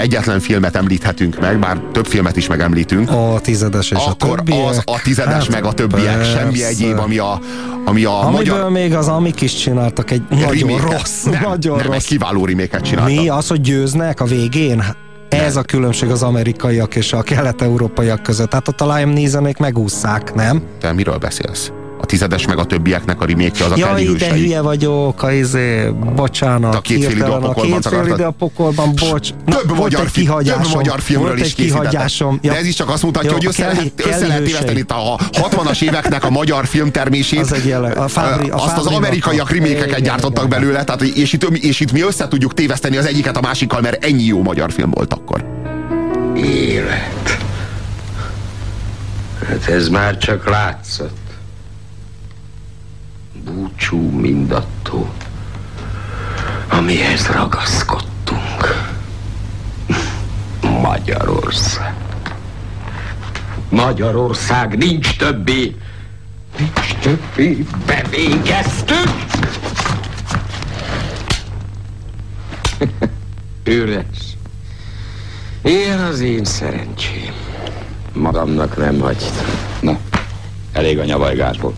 egyetlen filmet említhetünk meg, bár több filmet is megemlítünk. A tizedes és akkor a többiek. az a tizedes hát, meg a többiek, persze. semmi egyéb, ami a, ami a Amiből magyar... még az amik is csináltak egy nagyon remake rossz, nem, nagyon nem, rossz. egy kiváló reméket csináltak. Mi? Az, hogy győznek a végén? Ez a különbség az amerikaiak és a kelet-európaiak között. Tehát ott a Liam Neesonék megúszszák, nem? Te miről beszélsz? A tizedes meg a többieknek a remake az a Jaj, de hősei. hülye vagyok, a izé, bocsánat. A két fél idő a pokolban két fél idő a pokolban, bocs. Na, Több volt magyar, kihagyásom, több magyar filmről volt is kihagyásom. készítettek. De ez is csak azt mutatja, Jó, hogy össze, Kelly- lehet, össze Kelly lehet téveszteni itt a 60-as éveknek a magyar filmtermését. Az egy jele- a Fábri- a azt az amerikaiak remékeket gyártottak igen. belőle, tehát, és, itt, és itt mi össze tudjuk téveszteni az egyiket a másikkal, mert ennyi jó magyar film volt akkor. Élet. Hát ez már csak látszott. Búcsú mindattól, amihez ragaszkodtunk. Magyarország. Magyarország nincs többé. Nincs többé. Bevégeztük. Üres. Ilyen az én szerencsém. Magamnak nem hagytam. Na, elég a nyavajgásból.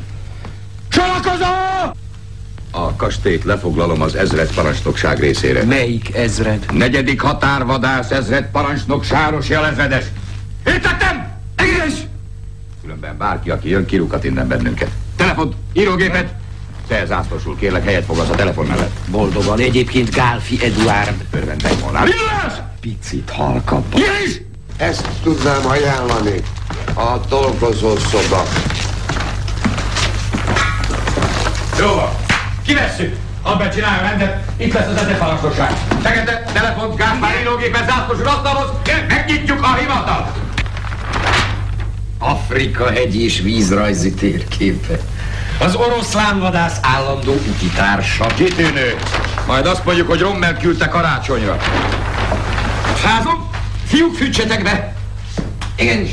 A kastélyt lefoglalom az ezred parancsnokság részére. Melyik ezred? Negyedik határvadász ezred parancsnok Sáros jelezredes. Értettem! Egész! Különben bárki, aki jön, kirukat innen bennünket. Telefont, írógépet! Te zászlósul, kérlek, helyet foglalsz a telefon mellett. Boldogan egyébként Gálfi Eduard. Örvendek volna. Picit halkabban. is! Ezt tudnám ajánlani. A dolgozó szoba. Jó van. Kivesszük! Abban csinálja rendet, itt lesz az ezred parancsnokság. Fekete, telefont, Gáspár, írógépet, zászlósul asztalhoz, megnyitjuk a hivatalt! Afrika hegy és vízrajzi térképe. Az oroszlánvadász állandó utitársa. Kitűnő. Majd azt mondjuk, hogy Rommel küldte karácsonyra. Házom, fiúk fűtsetek be! Igenis.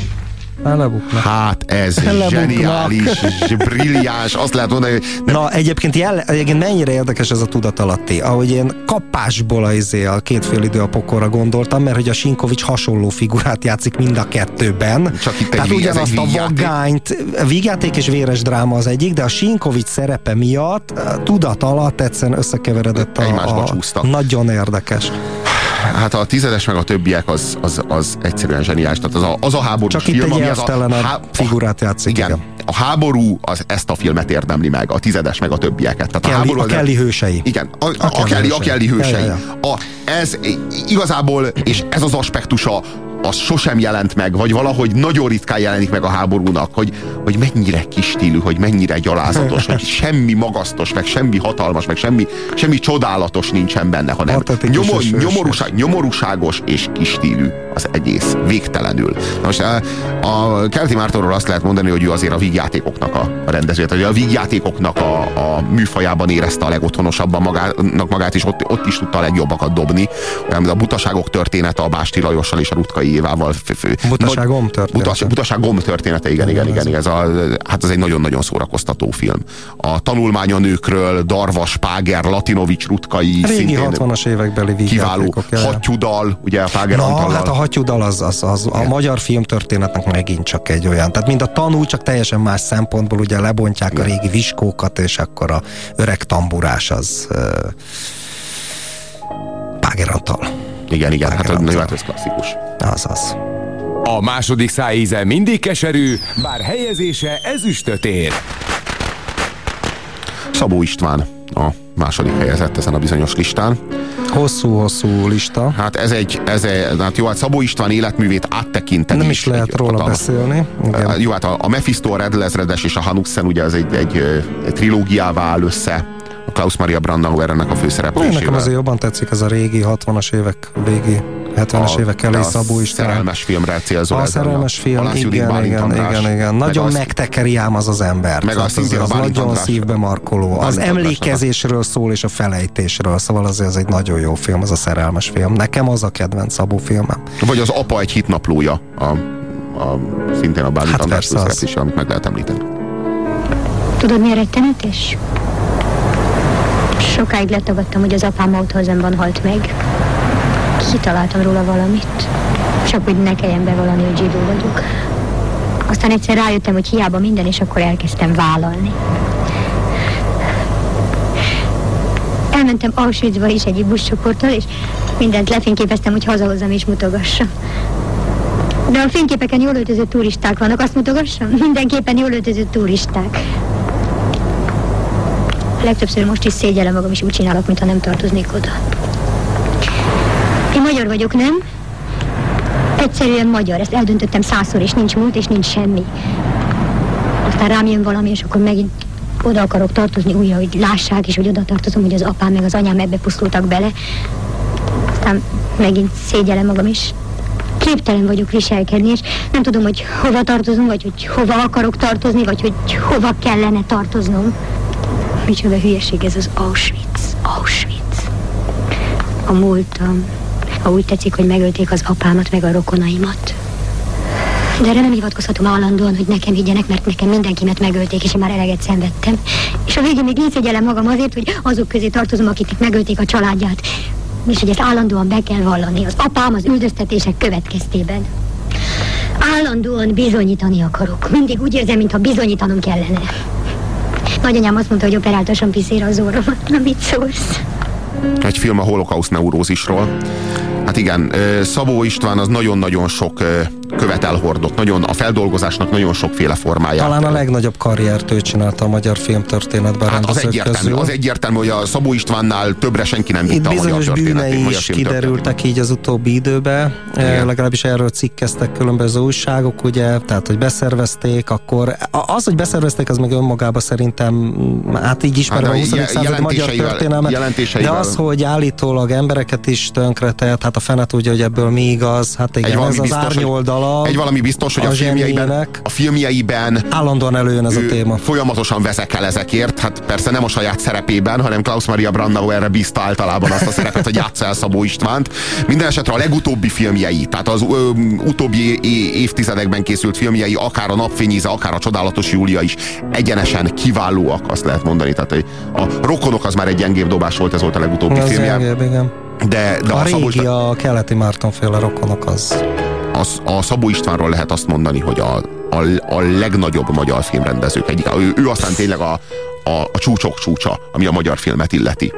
Elebuknak. Hát ez Lebuknak. zseniális, brilliáns, azt lehet mondani, hogy Na, egyébként, jelle, egyébként mennyire érdekes ez a tudatalatti, ahogy én kapásból a, izé, a két fél idő a pokorra gondoltam, mert hogy a Sinkovics hasonló figurát játszik mind a kettőben. Csak itt egy Tehát ugyanazt a vagányt, vígjáték és véres dráma az egyik, de a Sinkovics szerepe miatt a tudat alatt egyszerűen összekeveredett a, a csúsztak. nagyon érdekes. Hát a tizedes meg a többiek az, az, az egyszerűen zseniális. Tehát az a, az a háborús Csak itt film, egy ami az a, há- figurát játszik. igen, igen. a háború az ezt a filmet érdemli meg, a tizedes meg a többieket. Tehát Kelly- a, háború a Kelly hősei. Igen, a, a, A Kelly a. Kelly hősei. Ja, ja, A, ez igazából, és ez az aspektusa, az sosem jelent meg, vagy valahogy nagyon ritkán jelenik meg a háborúnak, hogy, hogy mennyire kis stílű, hogy mennyire gyalázatos, hogy semmi magasztos, meg semmi hatalmas, meg semmi, semmi csodálatos nincsen benne, hanem Patetikus nyomor, nyomorúság, nyomorúságos és kis stílű az egész, végtelenül. Na most a, a Kelti Mártonról azt lehet mondani, hogy ő azért a vígjátékoknak a, a rendezője, hogy a vígjátékoknak a, a műfajában érezte a legotthonosabban magának magát, és ott, ott is tudta a legjobbakat dobni. Olyan, a butaságok története a Básti Lajossal és a Rutkai Évával. Butaságom története. Butas, butaságom története, igen, igen, igen. igen. Ez a, hát ez egy nagyon-nagyon szórakoztató film. A tanulmány a nőkről, Darvas, Páger, Latinovics, Rutkai, Régi szintén 60-as évekbeli kiváló hattyúdal, ugye a Páger Na, Antallal. hát a hattyúdal az, az, az a magyar filmtörténetnek megint csak egy olyan. Tehát mind a tanú, csak teljesen más szempontból, ugye lebontják a régi viskókat, és akkor a öreg tamburás az. Igen, igen, hát, a- hát ez klasszikus. Az az. A második szájíze mindig keserű, bár helyezése ezüstöt ér. Szabó István a második helyezett ezen a bizonyos listán. Hosszú-hosszú lista. Hát ez egy, ez egy, hát jó, hát Szabó István életművét áttekinteni. Nem is lehet egy róla hatalmas- beszélni. Igen. Jó, hát a, a Mephisto, a Red Lezredes és a Hanussen ugye az egy, egy, egy trilógiává áll össze. A Klaus Maria Brandauer ennek a Nekem főszereplésével. azért jobban tetszik ez a régi 60-as évek végi 70-es évek elé Szabó István. szerelmes filmre célzol A szerelmes film, Judit, igen, igen, igen, igen. meg Nagyon az- megtekeri ám az az ember. Meg az szintén a az Bálint nagyon szívbe markoló. Az emlékezésről szól és a felejtésről, szóval azért ez egy nagyon jó film, az a szerelmes film. Nekem az a kedvenc Szabó filmem. Vagy az apa egy hitnaplója, a, a, szintén a Bálint Hát András az. amit meg lehet említeni. Tudod, mi a rettenetes? Sokáig letagadtam, hogy az apám autóházamban halt meg. Kitaláltam róla valamit. Csak hogy ne kelljen bevallani, hogy zsidó vagyok. Aztán egyszer rájöttem, hogy hiába minden, és akkor elkezdtem vállalni. Elmentem Auschwitzba is egyik buszcsoporttal, és mindent lefényképeztem, hogy hazahozzam és mutogassam. De a fényképeken jól öltözött turisták vannak, azt mutogassam? Mindenképpen jól öltözött turisták. Legtöbbször most is szégyellem magam, és úgy csinálok, mintha nem tartoznék oda. Én magyar vagyok, nem? Egyszerűen magyar, ezt eldöntöttem százszor, és nincs múlt, és nincs semmi. Aztán rám jön valami, és akkor megint oda akarok tartozni újra, hogy lássák, és hogy oda tartozom, hogy az apám meg az anyám ebbe pusztultak bele. Aztán megint szégyellem magam, és képtelen vagyok viselkedni, és nem tudom, hogy hova tartozom, vagy hogy hova akarok tartozni, vagy hogy hova kellene tartoznom. Micsoda hülyeség ez az Auschwitz, Auschwitz. A múltam, ha úgy tetszik, hogy megölték az apámat, meg a rokonaimat. De erre nem hivatkozhatom állandóan, hogy nekem higgyenek, mert nekem mindenkimet megölték, és én már eleget szenvedtem. És a végén még szégyellem magam azért, hogy azok közé tartozom, akiknek megölték a családját. És hogy ezt állandóan be kell vallani. Az apám az üldöztetések következtében. Állandóan bizonyítani akarok. Mindig úgy érzem, mintha bizonyítanom kellene. Nagyanyám azt mondta, hogy operáltassam piszér az orromat. Na mit szólsz? Egy film a holokauszt neurózisról. Hát igen, Szabó István az nagyon-nagyon sok követ elhordott, nagyon, a feldolgozásnak nagyon sokféle formáját. Talán a legnagyobb karriert ő csinálta a magyar filmtörténetben Hát az egyértelmű, közül. az egyértelmű, hogy a Szabó Istvánnál többre senki nem Itt vitte a magyar történetét. bűnei magyar is kiderültek így az utóbbi időben, e, legalábbis erről cikkeztek különböző újságok, ugye, tehát, hogy beszervezték, akkor az, hogy beszervezték, az meg önmagában szerintem, hát így ismerve Hát a a 20. je- század magyar történelmet, de az, hogy állítólag embereket is tönkretett, hát a fene tudja, hogy ebből mi igaz, hát igen, Egy ez az biztos, Egy valami biztos, hogy a, a filmjeiben, a filmjeiben állandóan előjön ez a téma. folyamatosan vezekel ezekért, hát persze nem a saját szerepében, hanem Klaus Maria Brandau erre bízta általában azt a szerepet, hogy játsza el Szabó Istvánt. Minden esetre a legutóbbi filmjei, tehát az ö, utóbbi évtizedekben készült filmjei, akár a Napfényíze, akár a Csodálatos Júlia is egyenesen kiválóak, azt lehet mondani. Tehát a Rokonok az már egy gyengébb dobás volt, ez volt a legutóbbi Az filmje. gyengébb, igen. De, de a, a, Szabó régi, István, a keleti Márton féle rokonok az. Az, a Szabó Istvánról lehet azt mondani, hogy a, a, a legnagyobb magyar filmrendezők egyik. Ő, ő aztán tényleg a, a, a csúcsok csúcsa, ami a magyar filmet illeti.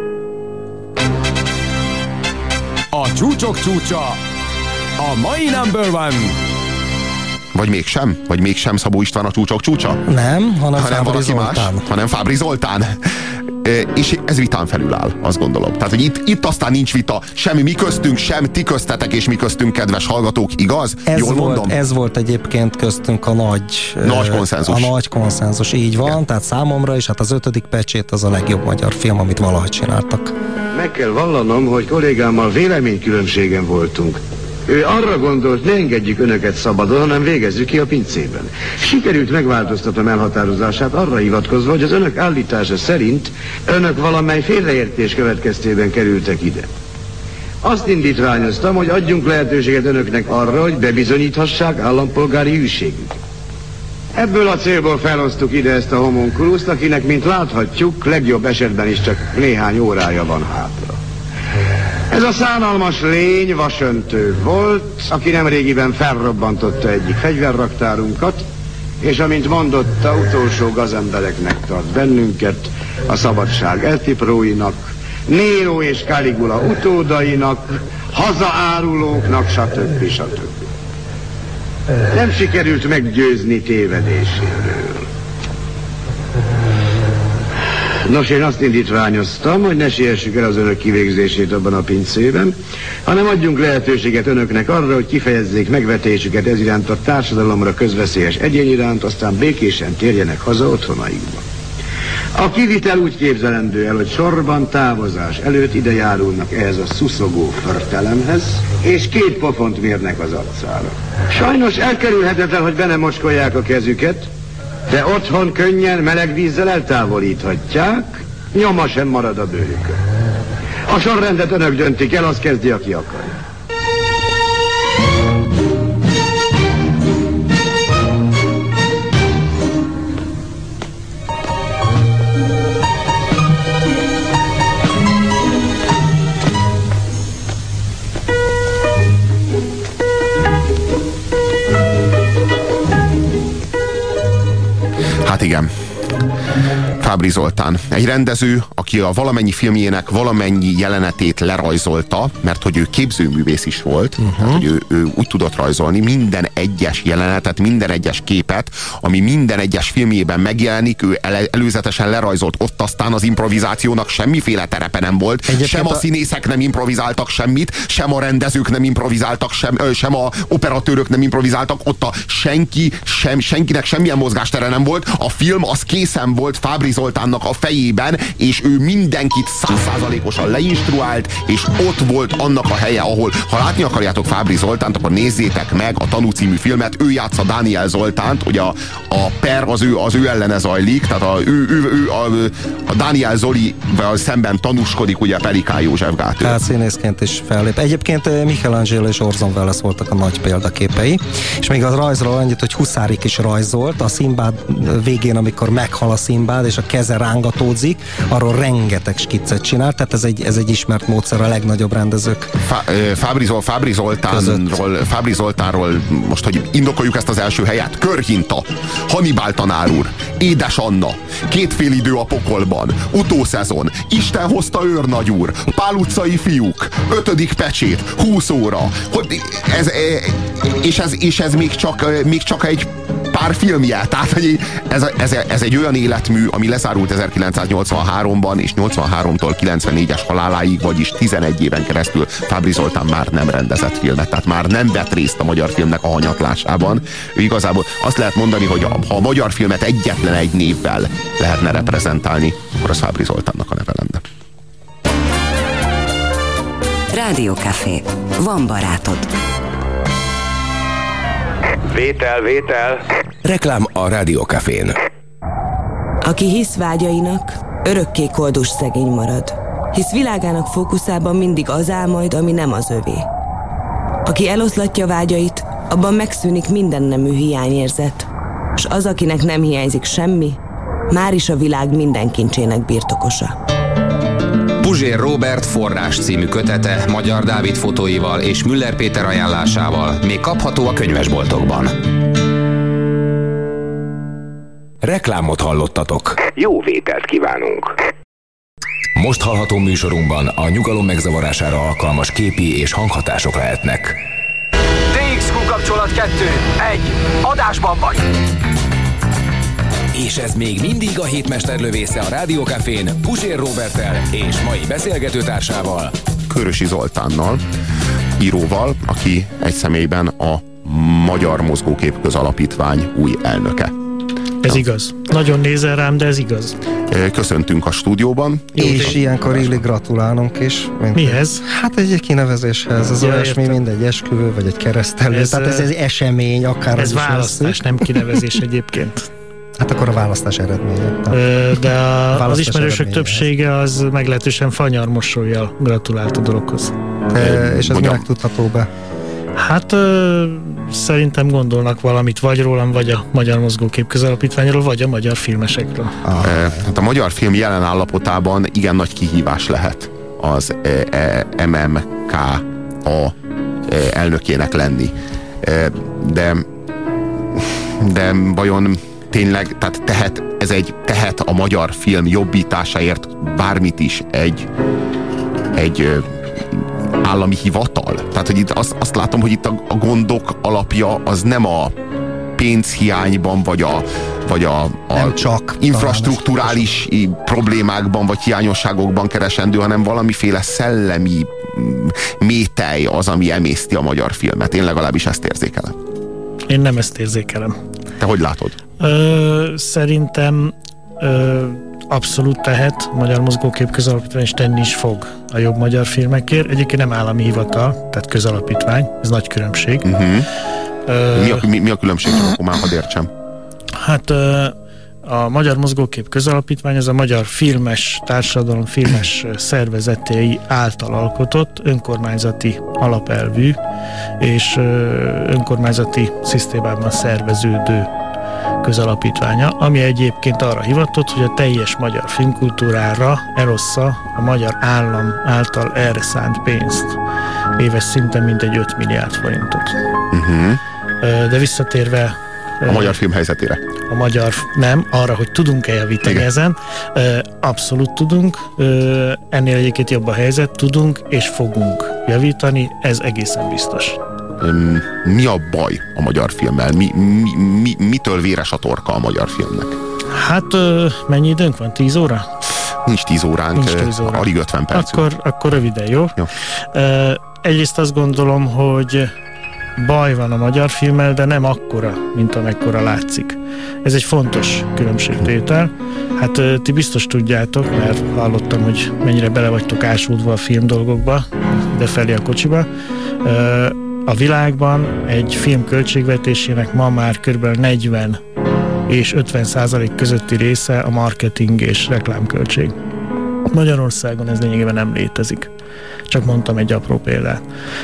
A csúcsok csúcsa, a mai number one. Vagy mégsem? Vagy mégsem Szabó István a csúcsok csúcsa? Nem, hanem Fábri valaki Zoltán. más, hanem Fábri Zoltán. És ez vitán felül áll, azt gondolom. Tehát, hogy itt, itt aztán nincs vita, semmi mi köztünk, sem ti köztetek és mi köztünk, kedves hallgatók, igaz? Ez Jól volt, mondom? ez volt egyébként köztünk a nagy, Nagy konszenzus. A nagy konszenzus, így van. Igen. Tehát számomra is, hát az ötödik pecsét az a legjobb magyar film, amit valahogy csináltak. Meg kell vallanom, hogy kollégámmal véleménykülönbségen voltunk. Ő arra gondolt, ne engedjük önöket szabadon, hanem végezzük ki a pincében. Sikerült megváltoztatom elhatározását arra hivatkozva, hogy az önök állítása szerint önök valamely félreértés következtében kerültek ide. Azt indítványoztam, hogy adjunk lehetőséget önöknek arra, hogy bebizonyíthassák állampolgári hűségüket. Ebből a célból felhoztuk ide ezt a homunkuluszt, akinek, mint láthatjuk, legjobb esetben is csak néhány órája van hátra. Ez a szánalmas lény vasöntő volt, aki nemrégiben felrobbantotta egyik fegyverraktárunkat, és amint mondotta, utolsó gazembereknek tart bennünket, a szabadság eltipróinak, Nero és Caligula utódainak, hazaárulóknak, stb. stb. Nem sikerült meggyőzni tévedéséről. Nos, én azt indítványoztam, hogy ne siessük el az önök kivégzését abban a pincében, hanem adjunk lehetőséget önöknek arra, hogy kifejezzék megvetésüket ez iránt a társadalomra közveszélyes egyén iránt, aztán békésen térjenek haza otthonaikba. A kivitel úgy képzelendő el, hogy sorban távozás előtt ide járulnak ehhez a szuszogó förtelemhez, és két pofont mérnek az arcára. Sajnos elkerülhetetlen, hogy be nem mocskolják a kezüket, de otthon könnyen meleg vízzel eltávolíthatják, nyoma sem marad a bőrükön. A sorrendet önök döntik el, az kezdi, aki akarja. Hát igen. Fábri Zoltán. Egy rendező, aki a valamennyi filmjének valamennyi jelenetét lerajzolta, mert hogy ő képzőművész is volt, uh-huh. tehát hogy ő, ő úgy tudott rajzolni minden egyes jelenetet, minden egyes képet, ami minden egyes filmjében megjelenik, ő el, előzetesen lerajzolt. Ott aztán az improvizációnak semmiféle terepe nem volt, Egyébként sem a színészek nem improvizáltak semmit, sem a rendezők nem improvizáltak, sem, sem a operatőrök nem improvizáltak, ott a senki, sem, senkinek semmilyen mozgástere nem volt, a film az készen volt Fábri Zoltánnak a fejében, és ő mindenkit százszázalékosan leinstruált, és ott volt annak a helye, ahol, ha látni akarjátok Fábri Zoltánt, akkor nézzétek meg a Tanú című filmet, ő játsza Dániel Zoltánt, hogy a, a per az ő, az ő ellene zajlik, tehát a, ő, ő, ő a, a Dániel Zoli szemben tanúskodik ugye Pelikán József Gátő. Hát színészként is fellép. Egyébként eh, Michelangelo és Orson Welles voltak a nagy példaképei, és még az rajzról annyit, hogy Huszárik is rajzolt, a Szimbád végén, amikor meghal a Szimbád, és a keze rángatódzik, arról rengeteg skiccet csinált, tehát ez egy, ez egy ismert módszer a legnagyobb rendezők. Fábri, Zol, Fábri, Zoltánról, Fábri Zoltánról, most, hogy indokoljuk ezt az első helyet, Körhinta, Hannibal tanár úr, Édes Anna, Két fél idő a pokolban, Utószezon, Isten hozta őrnagy úr, Pál utcai fiúk, Ötödik pecsét, 20 óra, hogy ez, és, ez, és ez még csak, még csak egy pár filmje. Tehát hogy ez, ez, ez egy olyan életmű, ami lezárult 1983-ban, és 83-tól 94-es haláláig, vagyis 11 éven keresztül Fábri Zoltán már nem rendezett filmet, tehát már nem vett részt a magyar filmnek a hanyatlásában. Ő igazából azt lehet mondani, hogy ha a magyar filmet egyetlen egy névvel lehetne reprezentálni, akkor az Fábri Zoltánnak a neve lenne. Rádiókafé. Van barátod. Vétel, vétel. Reklám a Rádiókafén. Aki hisz vágyainak, örökké koldus szegény marad. Hisz világának fókuszában mindig az áll majd, ami nem az övé. Aki eloszlatja vágyait, abban megszűnik minden nemű hiányérzet, és az, akinek nem hiányzik semmi, már is a világ minden kincsének birtokosa. Puzsér Robert forrás című kötete Magyar Dávid fotóival és Müller Péter ajánlásával még kapható a könyvesboltokban. Reklámot hallottatok. Jó vételt kívánunk. Most hallható műsorunkban a nyugalom megzavarására alkalmas képi és hanghatások lehetnek. DXQ kapcsolat 2. 1. Adásban vagy! És ez még mindig a hétmester lövésze a Rádiókafén Pusér Robertel és mai beszélgetőtársával Körösi Zoltánnal, íróval, aki egy személyben a Magyar Mozgókép Közalapítvány új elnöke. Ez igaz. Nagyon nézel rám, de ez igaz. Köszöntünk a stúdióban. Jó, és ilyenkor illik gratulálnunk is. Mint Mihez? Hát egy kinevezéshez, az ja, olyasmi, mint egy esküvő, vagy egy keresztelő. Ez, Tehát ez egy esemény, akár Ez választás, nem kinevezés egyébként. Hát akkor a választás eredménye. De a, az ismerősök eredménye. többsége az meglehetősen fanyar mosolyjal gratulált a dologhoz. E, és ez minek tudható be? Hát ö, szerintem gondolnak valamit vagy rólam, vagy a Magyar Mozgókép Közalapítványról, vagy a magyar filmesekről. Ah. Hát a magyar film jelen állapotában igen nagy kihívás lehet az e, MMK a elnökének lenni. De, de vajon tényleg, tehát tehet, ez egy tehet a magyar film jobbításáért bármit is egy, egy állami hivatal. Tehát, hogy itt azt, azt látom, hogy itt a, a gondok alapja az nem a pénzhiányban, vagy a, vagy a, a csak infrastruktúrális problémákban, vagy hiányosságokban keresendő, hanem valamiféle szellemi mm, métej az, ami emészti a magyar filmet. Én legalábbis ezt érzékelem. Én nem ezt érzékelem. Te hogy látod? Ö, szerintem ö, abszolút tehet, Magyar Mozgókép Közalapítvány és tenni is fog a jobb magyar filmekért. Egyébként nem állami hivatal, tehát közalapítvány, ez nagy különbség. Uh-huh. Uh, mi, a, mi, mi a különbség, csak akkor már hadd értsem? Hát uh, a Magyar Mozgókép Közalapítvány az a magyar filmes társadalom filmes szervezetei által alkotott önkormányzati alapelvű és önkormányzati szisztémában szerveződő közalapítványa, ami egyébként arra hivatott, hogy a teljes magyar filmkultúrára elossza a magyar állam által erre szánt pénzt. Éves szinten mintegy 5 milliárd forintot. Uh-huh. De visszatérve a magyar film helyzetére. A magyar, nem, arra, hogy tudunk-e javítani Igen. ezen. Abszolút tudunk. Ennél egyébként jobb a helyzet, tudunk és fogunk javítani, ez egészen biztos. Mi a baj a magyar filmmel? Mi, mi, mi, mitől véres a torka a magyar filmnek? Hát mennyi időnk van? 10 óra? Nincs 10 óránk, Nincs 10 óra. alig 50 perc. Akkor, akkor röviden, jó? jó. Egyrészt azt gondolom, hogy baj van a magyar filmmel, de nem akkora, mint amekkora látszik. Ez egy fontos különbségtétel. Hát ti biztos tudjátok, mert hallottam, hogy mennyire bele vagytok ásódva a film dolgokba, de felé a kocsiba. A világban egy film költségvetésének ma már kb. 40 és 50 százalék közötti része a marketing és reklámköltség. Magyarországon ez lényegében nem létezik. Csak mondtam egy apró példát.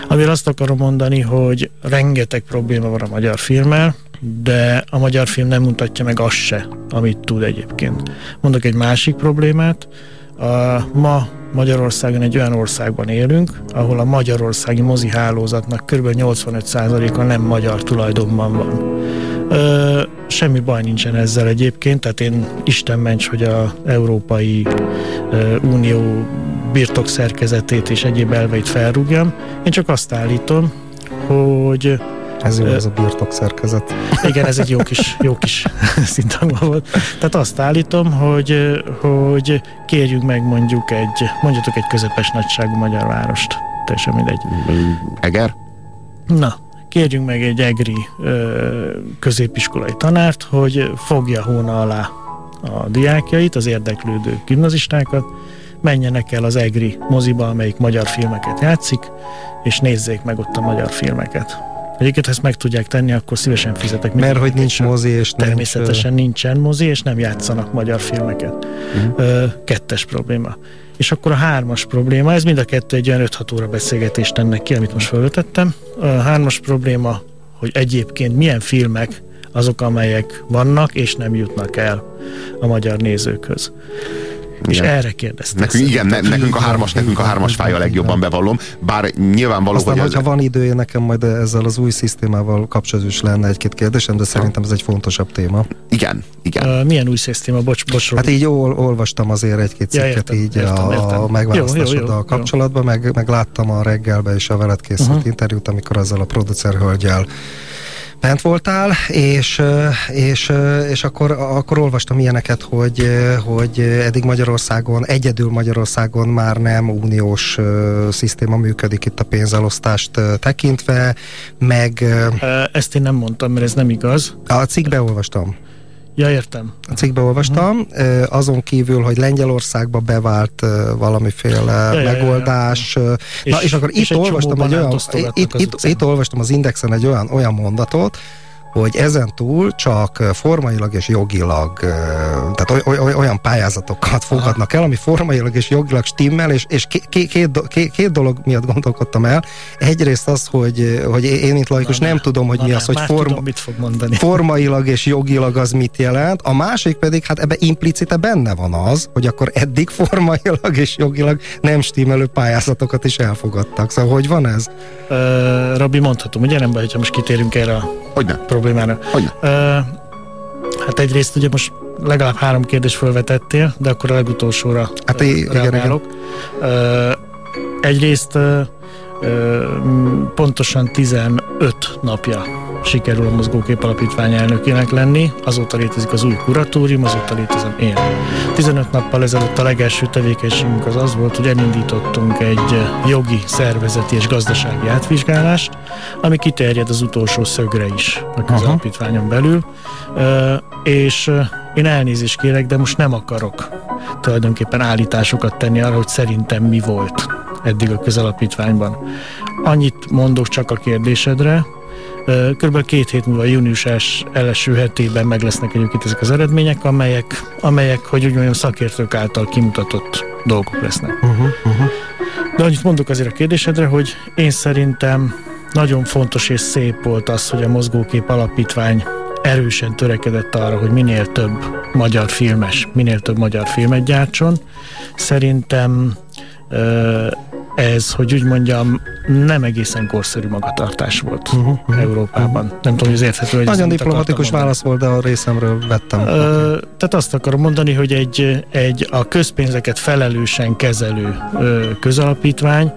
Amiről azt akarom mondani, hogy rengeteg probléma van a magyar filmmel, de a magyar film nem mutatja meg azt se, amit tud egyébként. Mondok egy másik problémát. A, ma Magyarországon egy olyan országban élünk, ahol a magyarországi mozi hálózatnak kb. 85%-a nem magyar tulajdonban van. Ö, semmi baj nincsen ezzel egyébként, tehát én Isten ments, hogy a Európai Unió birtok szerkezetét és egyéb elveit felrúgjam. Én csak azt állítom, hogy ez jó, ez a birtok szerkezet. Igen, ez egy jó kis, jó kis szintagma volt. Tehát azt állítom, hogy, hogy kérjünk meg mondjuk egy, mondjatok egy közepes nagyságú magyar várost. Teljesen mindegy. Eger? Na, kérjünk meg egy egri ö, középiskolai tanárt, hogy fogja hóna alá a diákjait, az érdeklődő gimnazistákat, menjenek el az EGRI moziba, amelyik magyar filmeket játszik, és nézzék meg ott a magyar filmeket. Egyébként, ezt meg tudják tenni, akkor szívesen fizetek. Mert hogy nincs mozi, és Természetesen nincs... nincsen mozi, és nem játszanak magyar filmeket. Uh-huh. Kettes probléma. És akkor a hármas probléma, ez mind a kettő egy olyan 5-6 óra beszélgetést tennek ki, amit most felvetettem. A hármas probléma, hogy egyébként milyen filmek azok, amelyek vannak, és nem jutnak el a magyar nézőkhöz. És igen. erre kérdeztem. Nekünk, igen, ne, nekünk a hármas, nekünk a hármas fáj a legjobban bevallom, bár nyilvánvaló, Aztán, hogy... ez... van idője nekem majd ezzel az új szisztémával kapcsolatos lenne egy-két kérdésem, de szerintem ez egy fontosabb téma. Igen, igen. Uh, milyen új szisztéma? Bocs, bocs. Hát így ol, olvastam azért egy-két cikket ja, értem, így értem, a, értem. a megválasztásoddal kapcsolatban, meg, meg láttam a reggelbe is a veled készült uh-huh. interjút, amikor azzal a producer hölgyel bent voltál, és, és, és akkor, akkor olvastam ilyeneket, hogy, hogy eddig Magyarországon, egyedül Magyarországon már nem uniós szisztéma működik itt a pénzelosztást tekintve, meg... Ezt én nem mondtam, mert ez nem igaz. A cikkbe olvastam. Ja, értem. A cikkbe olvastam, uh-huh. azon kívül, hogy Lengyelországba bevált valamiféle ja, megoldás. Ja, ja, ja. Na, és, és akkor és itt olvastam egy olyan, itt, itt, itt olvastam az Indexen egy olyan, olyan mondatot, hogy ezen túl csak formailag és jogilag, tehát olyan pályázatokat fogadnak el, ami formailag és jogilag stimmel, és, és két, két, két, dolog miatt gondolkodtam el. Egyrészt az, hogy, hogy én, mint laikus, nem, nem tudom, hogy mi az, hogy forma, tudom, mit fog mondani. formailag és jogilag az mit jelent. A másik pedig, hát ebbe implicite benne van az, hogy akkor eddig formailag és jogilag nem stimmelő pályázatokat is elfogadtak. Szóval hogy van ez? Uh, Rabbi, mondhatom, ugye nem baj, hogyha most kitérünk erre a Hogyne. Problémára. Hogyne. Uh, hát egyrészt ugye most legalább három kérdést felvetettél, de akkor a legutolsóra hát igen, igen. Uh, egyrészt uh, pontosan 15 napja sikerül a Mozgókép Alapítvány elnökének lenni, azóta létezik az új kuratórium, azóta létezem én. 15 nappal ezelőtt a legelső tevékenységünk az az volt, hogy elindítottunk egy jogi, szervezeti és gazdasági átvizsgálást, ami kiterjed az utolsó szögre is a közalapítványon belül, és én elnézést kérek, de most nem akarok tulajdonképpen állításokat tenni arra, hogy szerintem mi volt eddig a közalapítványban. Annyit mondok csak a kérdésedre, Körülbelül két hét múlva, június első hetében meg lesznek egyébként ezek az eredmények, amelyek, amelyek hogy úgy mondjam, szakértők által kimutatott dolgok lesznek. Uh-huh, uh-huh. De annyit mondok azért a kérdésedre, hogy én szerintem nagyon fontos és szép volt az, hogy a Mozgókép Alapítvány erősen törekedett arra, hogy minél több magyar filmes, minél több magyar filmet gyártson. Szerintem ez, hogy úgy mondjam, nem egészen korszerű magatartás volt uh-huh, uh-huh, Európában. Uh-huh. Nem tudom, hogy ez érthető, hogy Nagyon diplomatikus válasz volt, de a részemről vettem. Uh, tehát azt akarom mondani, hogy egy, egy a közpénzeket felelősen kezelő uh, közalapítvány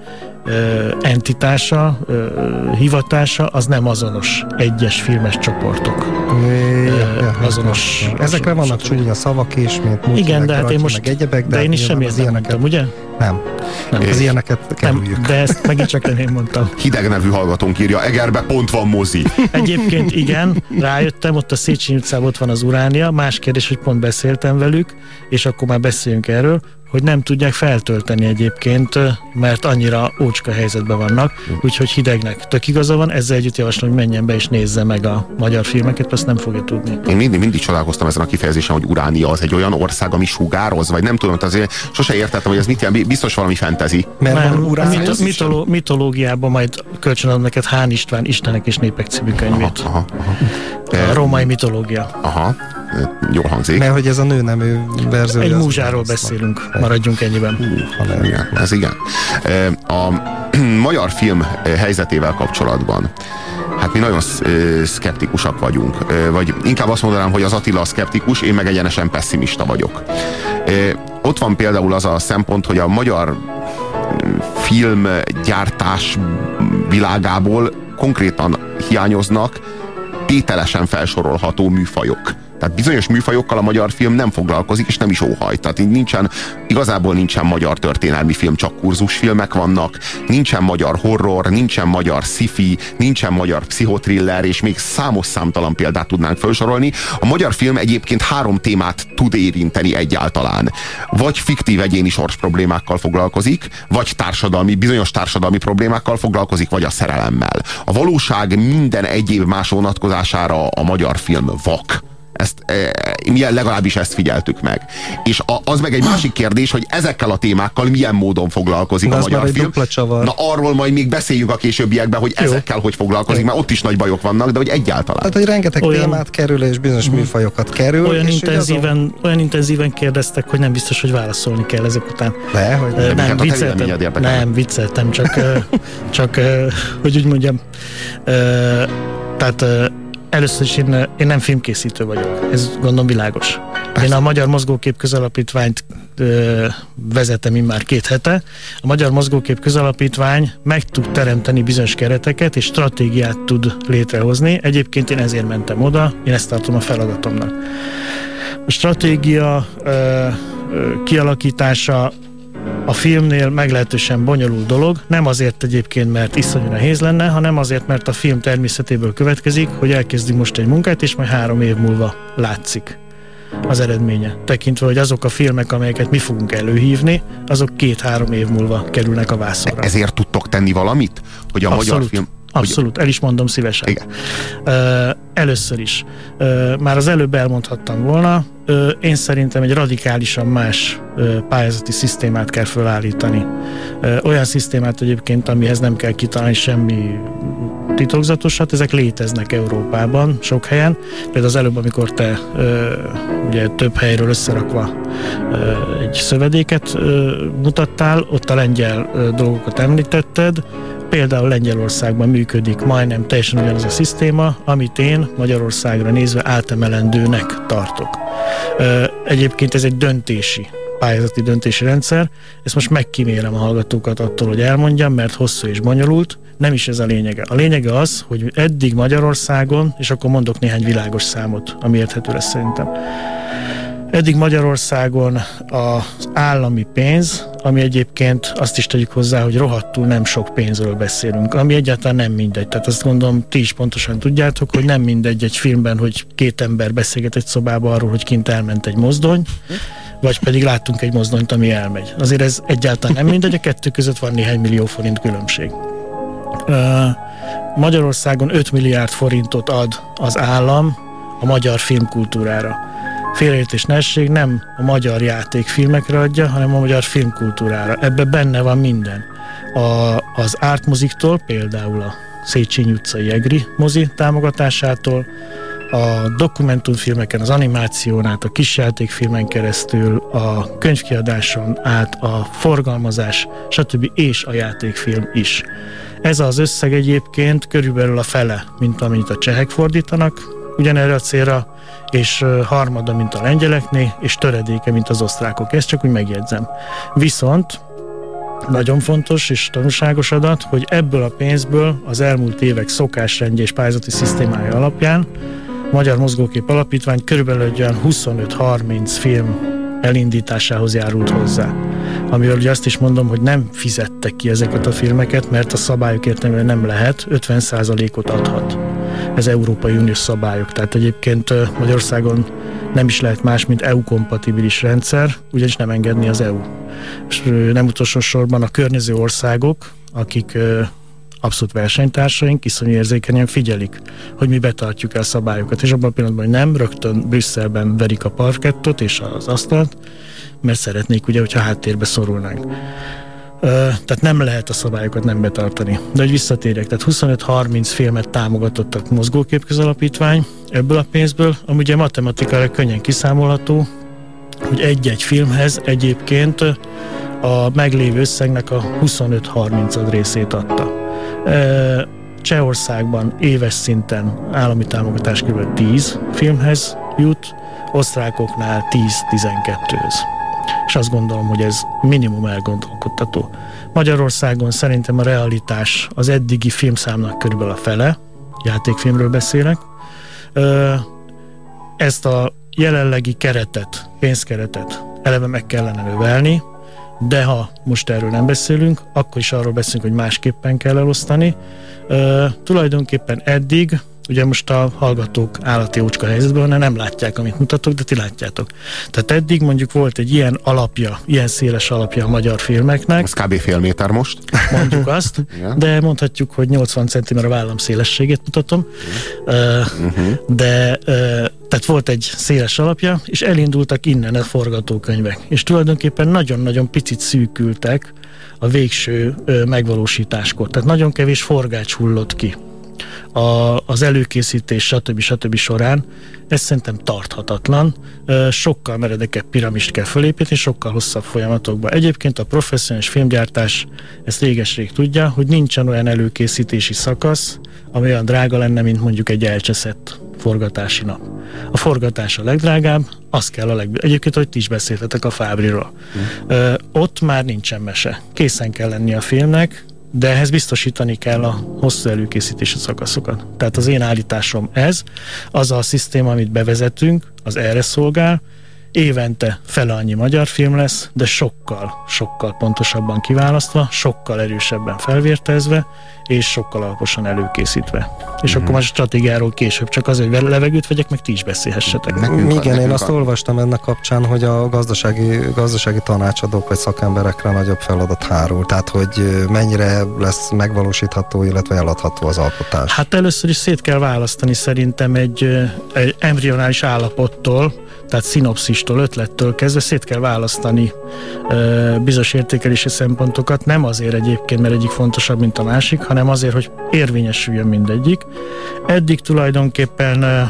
entitása, hivatása, az nem azonos egyes filmes csoportok. Ja, azonos. Ezekre vannak csúnya szavak is, mint Igen, de hát én most, egyebek, de, de én is semmiért nem mondtam, ugye? Nem. nem. Az ilyeneket kerüljük. Nem, de ezt megint csak nem én mondtam. Hideg nevű hallgatónk írja, Egerbe pont van mozi. Egyébként igen, rájöttem, ott a Széchenyi utcában ott van az Uránia, más kérdés, hogy pont beszéltem velük, és akkor már beszéljünk erről, hogy nem tudják feltölteni egyébként, mert annyira ócska helyzetben vannak, úgyhogy hidegnek tök igaza van, ezzel együtt javaslom, hogy menjen be és nézze meg a magyar filmeket, azt nem fogja tudni. Én mindig, mindig csodálkoztam ezen a kifejezésen, hogy Uránia az egy olyan ország, ami sugároz, vagy nem tudom, azért sose értettem, hogy ez mit jelent, biztos valami fentezi. Mert nem, Mit, mitoló, mitológiában majd kölcsönadom neked Hán István Istenek és Népek című könyvét. Aha, aha, aha. A római mitológia. Aha jól hangzik. Mert hogy ez a nőnemű verzió. Egy múzsáról beszélünk, maradjunk ennyiben. Hú, igen, ez igen. A magyar film helyzetével kapcsolatban hát mi nagyon szkeptikusak vagyunk. Vagy inkább azt mondanám, hogy az Attila szkeptikus, én meg egyenesen pessimista vagyok. Ott van például az a szempont, hogy a magyar filmgyártás világából konkrétan hiányoznak tételesen felsorolható műfajok. Tehát bizonyos műfajokkal a magyar film nem foglalkozik, és nem is óhajt. Tehát nincsen, igazából nincsen magyar történelmi film, csak kurzusfilmek vannak, nincsen magyar horror, nincsen magyar sci-fi, nincsen magyar pszichotriller, és még számos számtalan példát tudnánk felsorolni. A magyar film egyébként három témát tud érinteni egyáltalán. Vagy fiktív egyéni sors problémákkal foglalkozik, vagy társadalmi, bizonyos társadalmi problémákkal foglalkozik, vagy a szerelemmel. A valóság minden egyéb más vonatkozására a magyar film vak. Ezt, e, mi legalábbis ezt figyeltük meg. És a, az meg egy másik kérdés, hogy ezekkel a témákkal milyen módon foglalkozik De a magyar film. Na arról majd még beszéljük a későbbiekben, hogy Jó. ezekkel hogy foglalkozik, mert ott is nagy bajok vannak, de hogy egyáltalán. Tehát, hogy rengeteg olyan, témát kerül, és bizonyos mm. műfajokat kerül. Olyan, intenzíven, azon... olyan intenzíven kérdeztek, hogy nem biztos, hogy válaszolni kell ezek után. De, hogy nem, nem, vicceltem, nem, vicceltem, csak, csak hogy úgy mondjam, tehát Először is én, én nem filmkészítő vagyok, ez gondolom világos. Persze. Én a Magyar Mozgókép Közalapítványt ö, vezetem már két hete. A Magyar Mozgókép Közalapítvány meg tud teremteni bizonyos kereteket, és stratégiát tud létrehozni. Egyébként én ezért mentem oda, én ezt tartom a feladatomnak. A stratégia ö, ö, kialakítása a filmnél meglehetősen bonyolult dolog, nem azért egyébként, mert iszonyú nehéz lenne, hanem azért, mert a film természetéből következik, hogy elkezdünk most egy munkát, és majd három év múlva látszik az eredménye. Tekintve, hogy azok a filmek, amelyeket mi fogunk előhívni, azok két-három év múlva kerülnek a vászonra. Ezért tudtok tenni valamit? Hogy a Abszolút. magyar film Abszolút, el is mondom szívesen. Igen. Először is. Már az előbb elmondhattam volna, én szerintem egy radikálisan más pályázati szisztémát kell felállítani. Olyan szisztémát egyébként, amihez nem kell kitalálni semmi titokzatosat, ezek léteznek Európában, sok helyen. Például az előbb, amikor te ugye több helyről összerakva egy szövedéket mutattál, ott a lengyel dolgokat említetted, Például Lengyelországban működik majdnem teljesen ugyanaz a szisztéma, amit én Magyarországra nézve átemelendőnek tartok. Egyébként ez egy döntési pályázati döntési rendszer. Ezt most megkímélem a hallgatókat attól, hogy elmondjam, mert hosszú és bonyolult. Nem is ez a lényege. A lényege az, hogy eddig Magyarországon, és akkor mondok néhány világos számot, ami érthető lesz szerintem. Eddig Magyarországon az állami pénz ami egyébként azt is tegyük hozzá, hogy rohadtul nem sok pénzről beszélünk, ami egyáltalán nem mindegy. Tehát azt gondolom, ti is pontosan tudjátok, hogy nem mindegy egy filmben, hogy két ember beszélget egy szobába arról, hogy kint elment egy mozdony, vagy pedig láttunk egy mozdonyt, ami elmegy. Azért ez egyáltalán nem mindegy, a kettő között van néhány millió forint különbség. Magyarországon 5 milliárd forintot ad az állam a magyar filmkultúrára. Félreértés nesség nem a magyar játékfilmekre adja, hanem a magyar filmkultúrára. Ebbe benne van minden. A, az ártmoziktól, például a Széchenyi utcai Egri mozi támogatásától, a dokumentumfilmeken, az animáción át, a kisjátékfilmen keresztül, a könyvkiadáson át, a forgalmazás, stb. és a játékfilm is. Ez az összeg egyébként körülbelül a fele, mint amit a csehek fordítanak ugyanerre a célra, és harmada, mint a lengyeleknél, és töredéke, mint az osztrákok. Ezt csak úgy megjegyzem. Viszont nagyon fontos és tanúságos adat, hogy ebből a pénzből az elmúlt évek szokásrendje és pályázati szisztémája alapján Magyar Mozgókép Alapítvány körülbelül olyan 25-30 film elindításához járult hozzá. Amiről ugye azt is mondom, hogy nem fizettek ki ezeket a filmeket, mert a szabályok értelmében nem lehet, 50%-ot adhat. Ez Európai Uniós szabályok, tehát egyébként Magyarországon nem is lehet más, mint EU-kompatibilis rendszer, ugyanis nem engedni az EU. És nem utolsó sorban a környező országok, akik abszolút versenytársaink iszonyú érzékenyen figyelik, hogy mi betartjuk el szabályokat, és abban a pillanatban, hogy nem, rögtön Brüsszelben verik a parkettot és az asztalt, mert szeretnék ugye, hogyha háttérbe szorulnánk. Tehát nem lehet a szabályokat nem betartani. De hogy visszatérjek, tehát 25-30 filmet támogatottak Mozgókép Közalapítvány ebből a pénzből, ami ugye matematikára könnyen kiszámolható, hogy egy-egy filmhez egyébként a meglévő összegnek a 25-30 részét adta. Csehországban éves szinten állami támogatás kb. 10 filmhez jut, osztrákoknál 10-12-höz. És azt gondolom, hogy ez minimum elgondolkodtató. Magyarországon szerintem a realitás az eddigi filmszámnak körülbelül a fele, játékfilmről beszélek. Ezt a jelenlegi keretet, pénzkeretet eleve meg kellene növelni, de ha most erről nem beszélünk, akkor is arról beszélünk, hogy másképpen kell elosztani. Tulajdonképpen eddig Ugye most a hallgatók állati ócska helyzetben nem látják, amit mutatok, de ti látjátok. Tehát eddig mondjuk volt egy ilyen alapja, ilyen széles alapja a magyar filmeknek. Ez kb. fél méter most. Mondjuk azt, de mondhatjuk, hogy 80 cm a vállam szélességét mutatom. Uh-huh. De tehát volt egy széles alapja, és elindultak innen a forgatókönyvek. És tulajdonképpen nagyon-nagyon picit szűkültek a végső megvalósításkor. Tehát nagyon kevés forgács hullott ki a, az előkészítés, stb. stb. során, ez szerintem tarthatatlan. Sokkal meredekebb piramist kell fölépíteni, sokkal hosszabb folyamatokba. Egyébként a professzionális filmgyártás ezt réges-rég tudja, hogy nincsen olyan előkészítési szakasz, ami olyan drága lenne, mint mondjuk egy elcseszett forgatási nap. A forgatás a legdrágább, az kell a leg... Egyébként, hogy ti is beszéltetek a Fábriról. Mm. Ö, ott már nincsen mese. Készen kell lenni a filmnek, de ehhez biztosítani kell a hosszú előkészítési szakaszokat. Tehát az én állításom ez, az a szisztéma, amit bevezetünk, az erre szolgál, évente fele annyi magyar film lesz, de sokkal, sokkal pontosabban kiválasztva, sokkal erősebben felvértezve, és sokkal alaposan előkészítve. És mm-hmm. akkor már stratégiáról később csak az, hogy levegőt vegyek, meg ti is beszélhessetek. Nekünk Igen, én azt a... olvastam ennek kapcsán, hogy a gazdasági, gazdasági tanácsadók vagy szakemberekre nagyobb feladat hárul. Tehát, hogy mennyire lesz megvalósítható, illetve eladható az alkotás. Hát először is szét kell választani szerintem egy, egy embrionális állapottól, tehát szinopszistól, ötlettől kezdve szét kell választani ö, bizonyos értékelési szempontokat, nem azért egyébként, mert egyik fontosabb, mint a másik, hanem azért, hogy érvényesüljön mindegyik. Eddig tulajdonképpen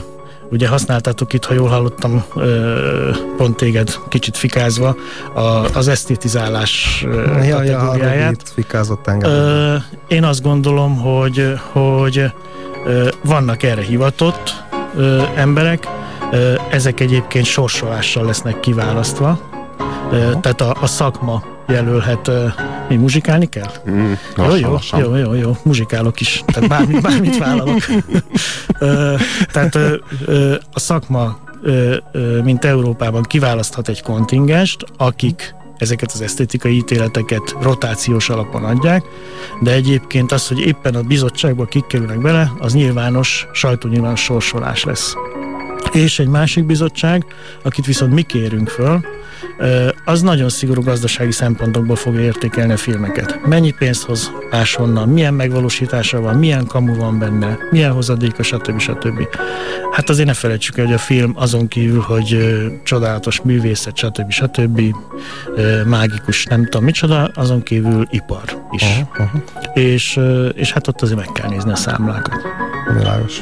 ugye használtátok itt, ha jól hallottam, pont téged kicsit fikázva, a, az esztétizálás ja, kategóriáját. Ja, én azt gondolom, hogy, hogy vannak erre hivatott emberek, ezek egyébként sorsolással lesznek kiválasztva, tehát a, a szakma jelölhet, mi muzsikálni kell? Mm, jó, jó, jó, jó, jó, muzsikálok is, tehát bármit, bármit vállalok. tehát a szakma, mint Európában kiválaszthat egy kontingest, akik ezeket az esztétikai ítéleteket rotációs alapon adják, de egyébként az, hogy éppen a bizottságba kik kerülnek bele, az nyilvános, sajtónyilvános sorsolás lesz. És egy másik bizottság, akit viszont mi kérünk föl, az nagyon szigorú gazdasági szempontokból fogja értékelni a filmeket. Mennyi pénzt hoz máshonnan, milyen megvalósítása van, milyen kamu van benne, milyen hozadéka, stb. stb. Hát azért ne felejtsük el, hogy a film azon kívül, hogy csodálatos művészet, stb. stb. mágikus, nem tudom micsoda, azon kívül ipar is. Uh-huh, uh-huh. És, és hát ott azért meg kell nézni a számlákat. Világos.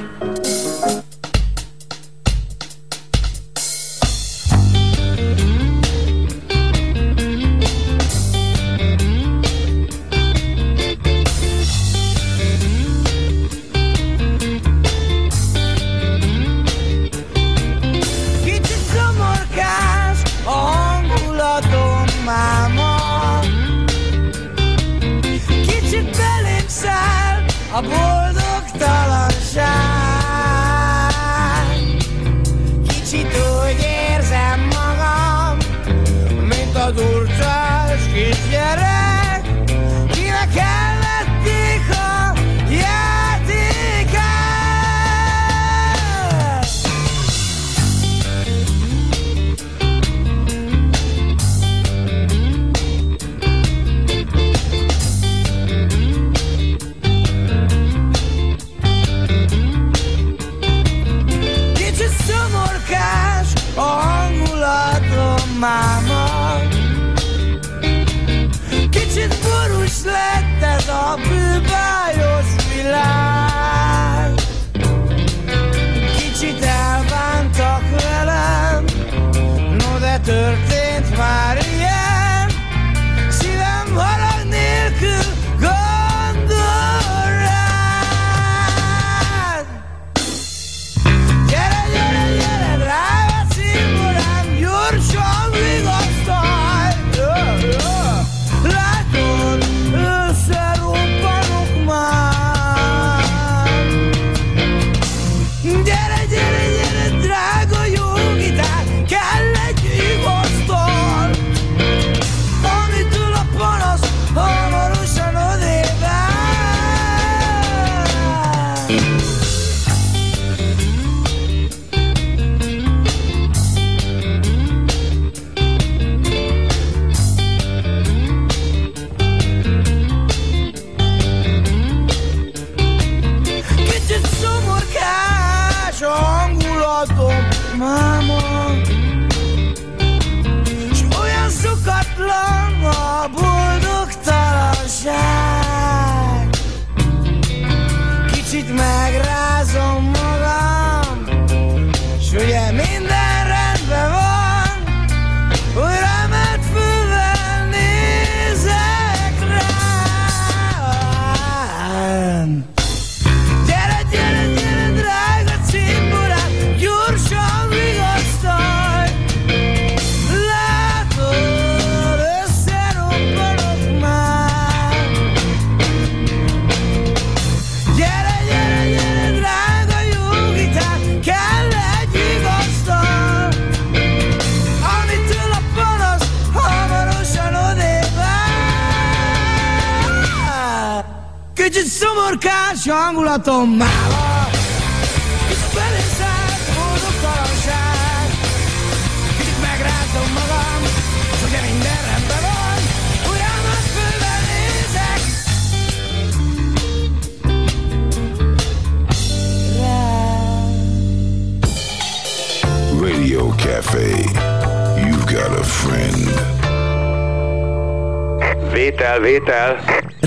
love.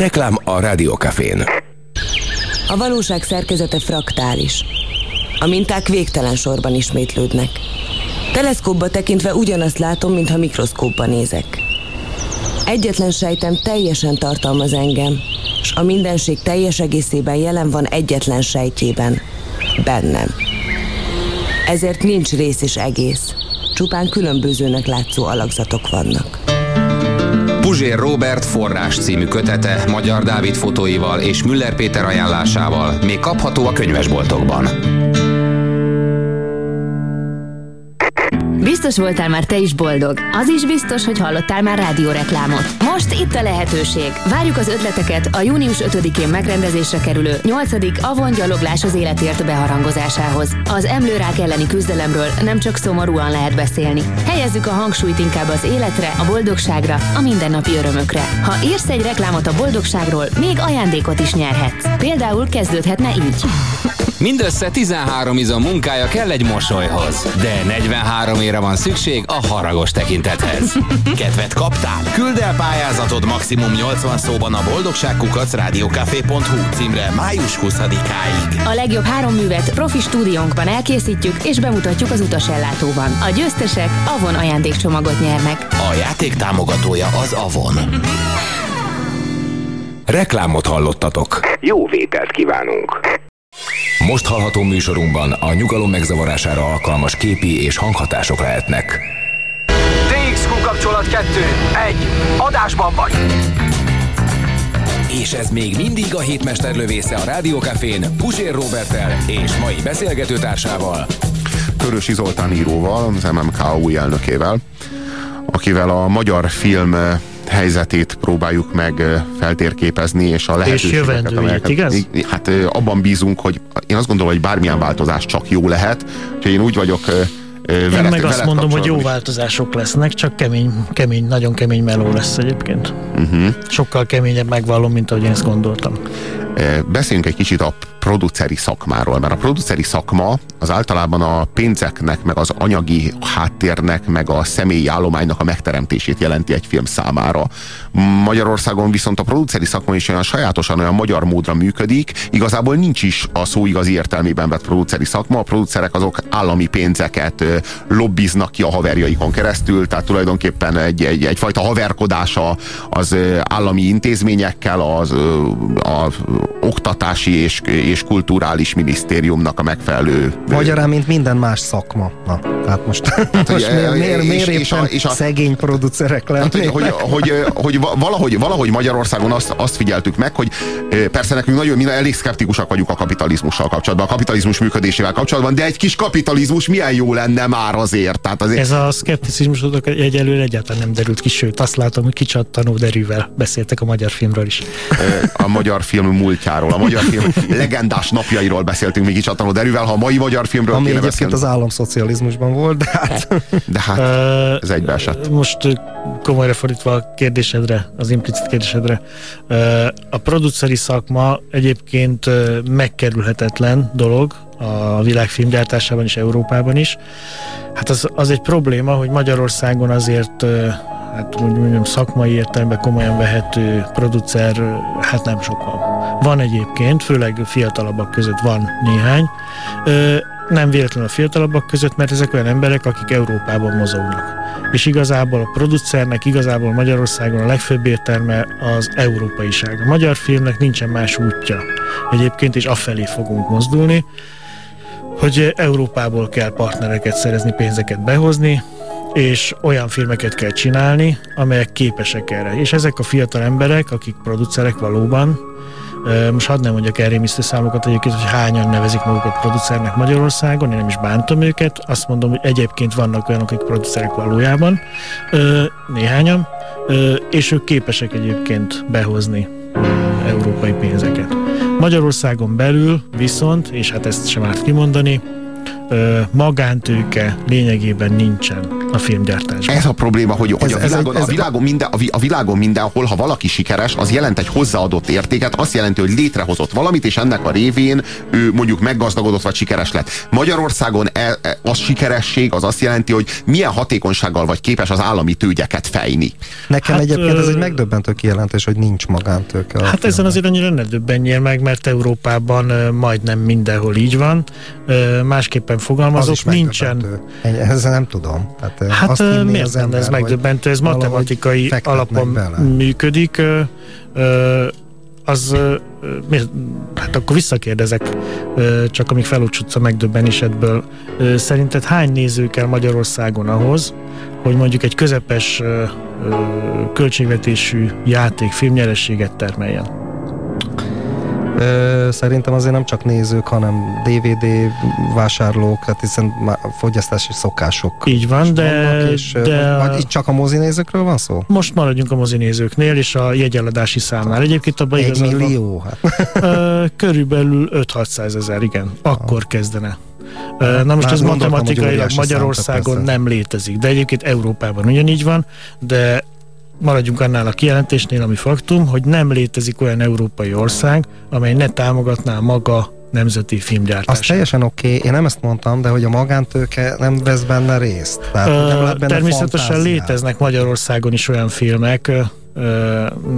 Reklám a Radio Cafén. A valóság szerkezete fraktális. A minták végtelen sorban ismétlődnek. Teleszkópba tekintve ugyanazt látom, mintha mikroszkópba nézek. Egyetlen sejtem teljesen tartalmaz engem, és a mindenség teljes egészében jelen van egyetlen sejtjében, bennem. Ezért nincs rész és egész, csupán különbözőnek látszó alakzatok vannak. Puzsér Robert forrás című kötete Magyar Dávid fotóival és Müller Péter ajánlásával még kapható a könyvesboltokban. Biztos voltál már te is boldog. Az is biztos, hogy hallottál már rádióreklámot. Most itt a lehetőség. Várjuk az ötleteket a június 5-én megrendezésre kerülő 8. Avon gyaloglás az életért beharangozásához. Az emlőrák elleni küzdelemről nem csak szomorúan lehet beszélni. Helyezzük a hangsúlyt inkább az életre, a boldogságra, a mindennapi örömökre. Ha írsz egy reklámot a boldogságról, még ajándékot is nyerhetsz. Például kezdődhetne így. Mindössze 13 izom munkája kell egy mosolyhoz, de 43 ére van szükség a haragos tekintethez. Kedvet kaptál? Küld el pályázatod maximum 80 szóban a boldogságkukac rádiókafé.hu címre május 20-áig. A legjobb három művet profi stúdiónkban elkészítjük és bemutatjuk az utasellátóban. A győztesek Avon ajándékcsomagot nyernek. A játék támogatója az Avon. Reklámot hallottatok. Jó vételt kívánunk! Most hallható műsorunkban a nyugalom megzavarására alkalmas képi és hanghatások lehetnek. DXQ kapcsolat 2. 1. Adásban vagy! És ez még mindig a hétmester lövésze a Rádiókafén Pusér Robertel és mai beszélgetőtársával. Körösi Zoltán íróval, az MMK új elnökével, akivel a magyar film helyzetét próbáljuk meg feltérképezni, és a lehetőségeket. jövendőjét, amelyeket- igaz? Hát abban bízunk, hogy én azt gondolom, hogy bármilyen változás csak jó lehet, úgyhogy én úgy vagyok eh, Én veled, meg azt veled mondom, hogy jó is. változások lesznek, csak kemény, kemény, nagyon kemény meló lesz egyébként. Uh-huh. Sokkal keményebb megvallom, mint ahogy én ezt gondoltam. Beszéljünk egy kicsit a produceri szakmáról, mert a produceri szakma az általában a pénzeknek, meg az anyagi háttérnek, meg a személyi állománynak a megteremtését jelenti egy film számára. Magyarországon viszont a produceri szakma is olyan sajátosan, olyan magyar módra működik, igazából nincs is a szó igazi értelmében vett produceri szakma, a producerek azok állami pénzeket lobbiznak ki a haverjaikon keresztül, tehát tulajdonképpen egy, egy, egyfajta haverkodása az állami intézményekkel, az a oktatási és, és kulturális minisztériumnak a megfelelő Magyarán, mint minden más szakma. Na, tehát most, hogy, most miért, miért, és- miért és éppen a- és a- szegény producerek Hát, hogy, lennének? hogy, hogy, hogy va- valahogy, valahogy Magyarországon azt, azt figyeltük meg, hogy persze nekünk nagyon mi elég szkeptikusak vagyunk a kapitalizmussal kapcsolatban, a kapitalizmus működésével kapcsolatban, de egy kis kapitalizmus milyen jó lenne már azért. Tehát azért Ez a szkepticizmusotok egyelőre egyáltalán nem derült ki, sőt azt látom, hogy kicsattanó derűvel beszéltek a magyar filmről is. a magyar film múltjáról, a magyar film legendás napjairól beszéltünk még Csattanó Derűvel, ha a mai magyar filmről Ami kéne egyébként beszélni. az államszocializmusban volt, de hát... De hát ez egybeesett. Most komolyra fordítva a kérdésedre, az implicit kérdésedre, a produceri szakma egyébként megkerülhetetlen dolog a világ filmgyártásában és Európában is. Hát az, az egy probléma, hogy Magyarországon azért hát úgy mondjam, szakmai értelemben komolyan vehető producer, hát nem sok van. Van egyébként, főleg fiatalabbak között van néhány. Nem véletlenül a fiatalabbak között, mert ezek olyan emberek, akik Európában mozognak. És igazából a producernek, igazából Magyarországon a legfőbb értelme az európaiság. A magyar filmnek nincsen más útja egyébként, és afelé fogunk mozdulni, hogy Európából kell partnereket szerezni, pénzeket behozni, és olyan filmeket kell csinálni, amelyek képesek erre. És ezek a fiatal emberek, akik producerek valóban, most hadd nem mondjak elrémisztő számokat egyébként, hogy hányan nevezik magukat producernek Magyarországon, én nem is bántom őket, azt mondom, hogy egyébként vannak olyanok, akik producerek valójában, néhányan, és ők képesek egyébként behozni európai pénzeket. Magyarországon belül viszont, és hát ezt sem árt kimondani, magántőke lényegében nincsen a filmgyártásban. Ez a probléma, hogy, hogy Ez- a, ez világon, egy- ez- a, világon minden, a, vi- a világon mindenhol, ha valaki sikeres, az jelent egy hozzáadott értéket, azt jelenti, hogy létrehozott valamit, és ennek a révén ő mondjuk meggazdagodott vagy sikeres lett. Magyarországon e, e, az sikeresség az azt jelenti, hogy milyen hatékonysággal vagy képes az állami tőgyeket fejni. Nekem Hát, egyébként ez egy megdöbbentő kijelentés, hogy nincs magántőke. Hát ezen azért annyira ne döbbenjél meg, mert Európában majdnem mindenhol így van. Másképpen Az fogalmazok, is nincsen. Ennyi- Ezzel nem tudom. Tehát, Hát azt ö, hinné miért az lenne ez ember, megdöbbentő? Ez matematikai alapon bele. működik. Ö, ö, Az, ö, hát akkor visszakérdezek, ö, csak amíg felocsutsz a megdöbbenésedből. Ö, Szerinted hány néző kell Magyarországon ahhoz, hogy mondjuk egy közepes ö, ö, költségvetésű játék filmnyerességet termeljen? Szerintem azért nem csak nézők, hanem DVD vásárlók, tehát hiszen már fogyasztási szokások Így van, de, vannak, és, de vagy itt csak a mozinézőkről van szó? most maradjunk a mozinézőknél és a jegyeladási számnál. Egyébként abban Egy igazad van. millió? Hát. Körülbelül 5-600 ezer, igen. Akkor kezdene. Ö, Na most Már ez matematikailag szám, Magyarországon nem létezik, de egyébként Európában ugyanígy van, de maradjunk annál a kijelentésnél, ami faktum, hogy nem létezik olyan európai ország, amely ne támogatná maga nemzeti Az filmgyártását. teljesen oké, okay. én nem ezt mondtam, de hogy a magántőke nem vesz benne részt. Tehát nem Ö, lát benne Természetesen fantázia. léteznek Magyarországon is olyan filmek,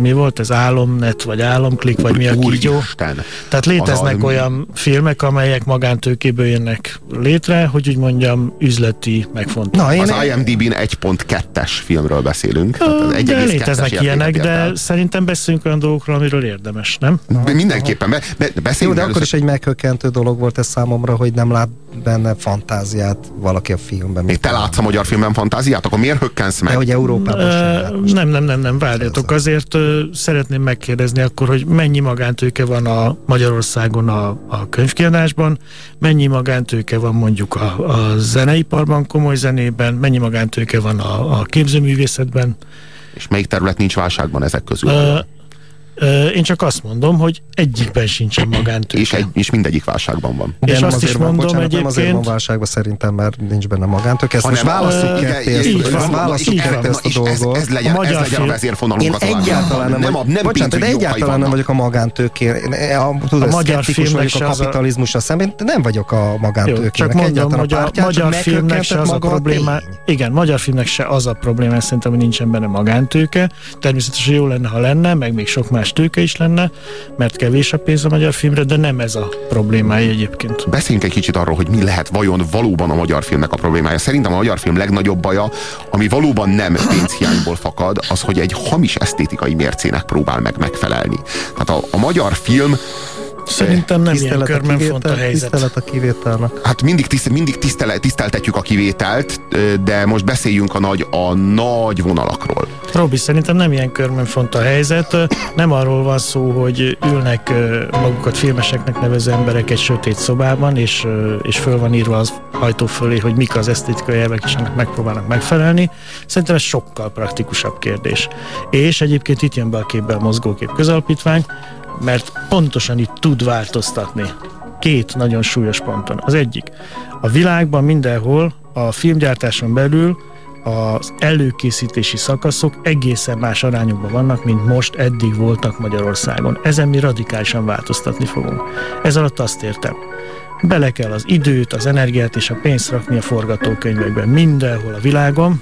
mi volt ez, Álomnet, vagy Álomklik, vagy mi a kígyó? Úristen. Tehát léteznek Az olyan filmek, amelyek magántőkéből jönnek létre, hogy úgy mondjam, üzleti megfontolás. Az IMDb-n 1.2-es filmről beszélünk. az de 1,2-es léteznek ilyenek, de szerintem beszéljünk olyan dolgokról, amiről érdemes, nem? De Mindenképpen, be, be, Jó, beszéljünk de akkor is egy meghökkentő dolog volt ez számomra, hogy nem lát benne fantáziát valaki a filmben. Még te látsz a magyar filmben fantáziát, akkor miért hökkensz meg? De hogy Európában Ö, nem, nem, nem, nem, várjatok. Azért szeretném megkérdezni akkor, hogy mennyi magántőke van a Magyarországon a, a könyvkiadásban, mennyi magántőke van mondjuk a, a zeneiparban, komoly zenében, mennyi magántőke van a, a képzőművészetben. És melyik terület nincs válságban ezek közül? Ö, én csak azt mondom, hogy egyikben sincsen magántőke. és, egy, és mindegyik válságban van. És nem azt azért is van, mondom bocsánat, nem azért van egyébként- válságban szerintem, mert nincs benne magántőke. Ezt Hanem- most ketté, igen, ezt, így ezt van, választjuk így van. ezt a És ez- dolgot. ez legyen- ez legyen a vezérfonalunk Én egyáltalán nem, Nem nem bocsánat, de egyáltalán nem vagyok a magántőkén. Én, a, tudod, A magyar filmnek vagyok a az a- kapitalizmussal szemben, de nem vagyok a magántőkének. csak mondom, hogy a magyar filmnek se az a probléma, igen, magyar filmnek se az a probléma, szerintem, hogy nincsen benne magántőke. Természetesen jó lenne, ha lenne, meg még sok más tőke is lenne, mert kevés a pénz a magyar filmre, de nem ez a problémája egyébként. Beszéljünk egy kicsit arról, hogy mi lehet vajon valóban a magyar filmnek a problémája. Szerintem a magyar film legnagyobb baja, ami valóban nem pénzhiányból fakad, az, hogy egy hamis esztétikai mércének próbál meg megfelelni. Tehát a, a magyar film Szerintem nem ilyen Tisztelet a körben font a kivétel, helyzet. tisztelet a kivételnek. Hát mindig, tiszt, mindig tisztele, tiszteltetjük a kivételt, de most beszéljünk a nagy, a nagy vonalakról. Robi, szerintem nem ilyen körben font a helyzet. Nem arról van szó, hogy ülnek magukat filmeseknek nevező emberek egy sötét szobában, és, és föl van írva az hajtó fölé, hogy mik az esztétikai elvek, és ennek megpróbálnak megfelelni. Szerintem ez sokkal praktikusabb kérdés. És egyébként itt jön be a képbe a mozgókép közalapítvány, mert pontosan itt tud változtatni két nagyon súlyos ponton. Az egyik, a világban mindenhol a filmgyártáson belül az előkészítési szakaszok egészen más arányokban vannak, mint most eddig voltak Magyarországon. Ezen mi radikálisan változtatni fogunk. Ez alatt azt értem, bele kell az időt, az energiát és a pénzt rakni a forgatókönyvekben. Mindenhol a világon.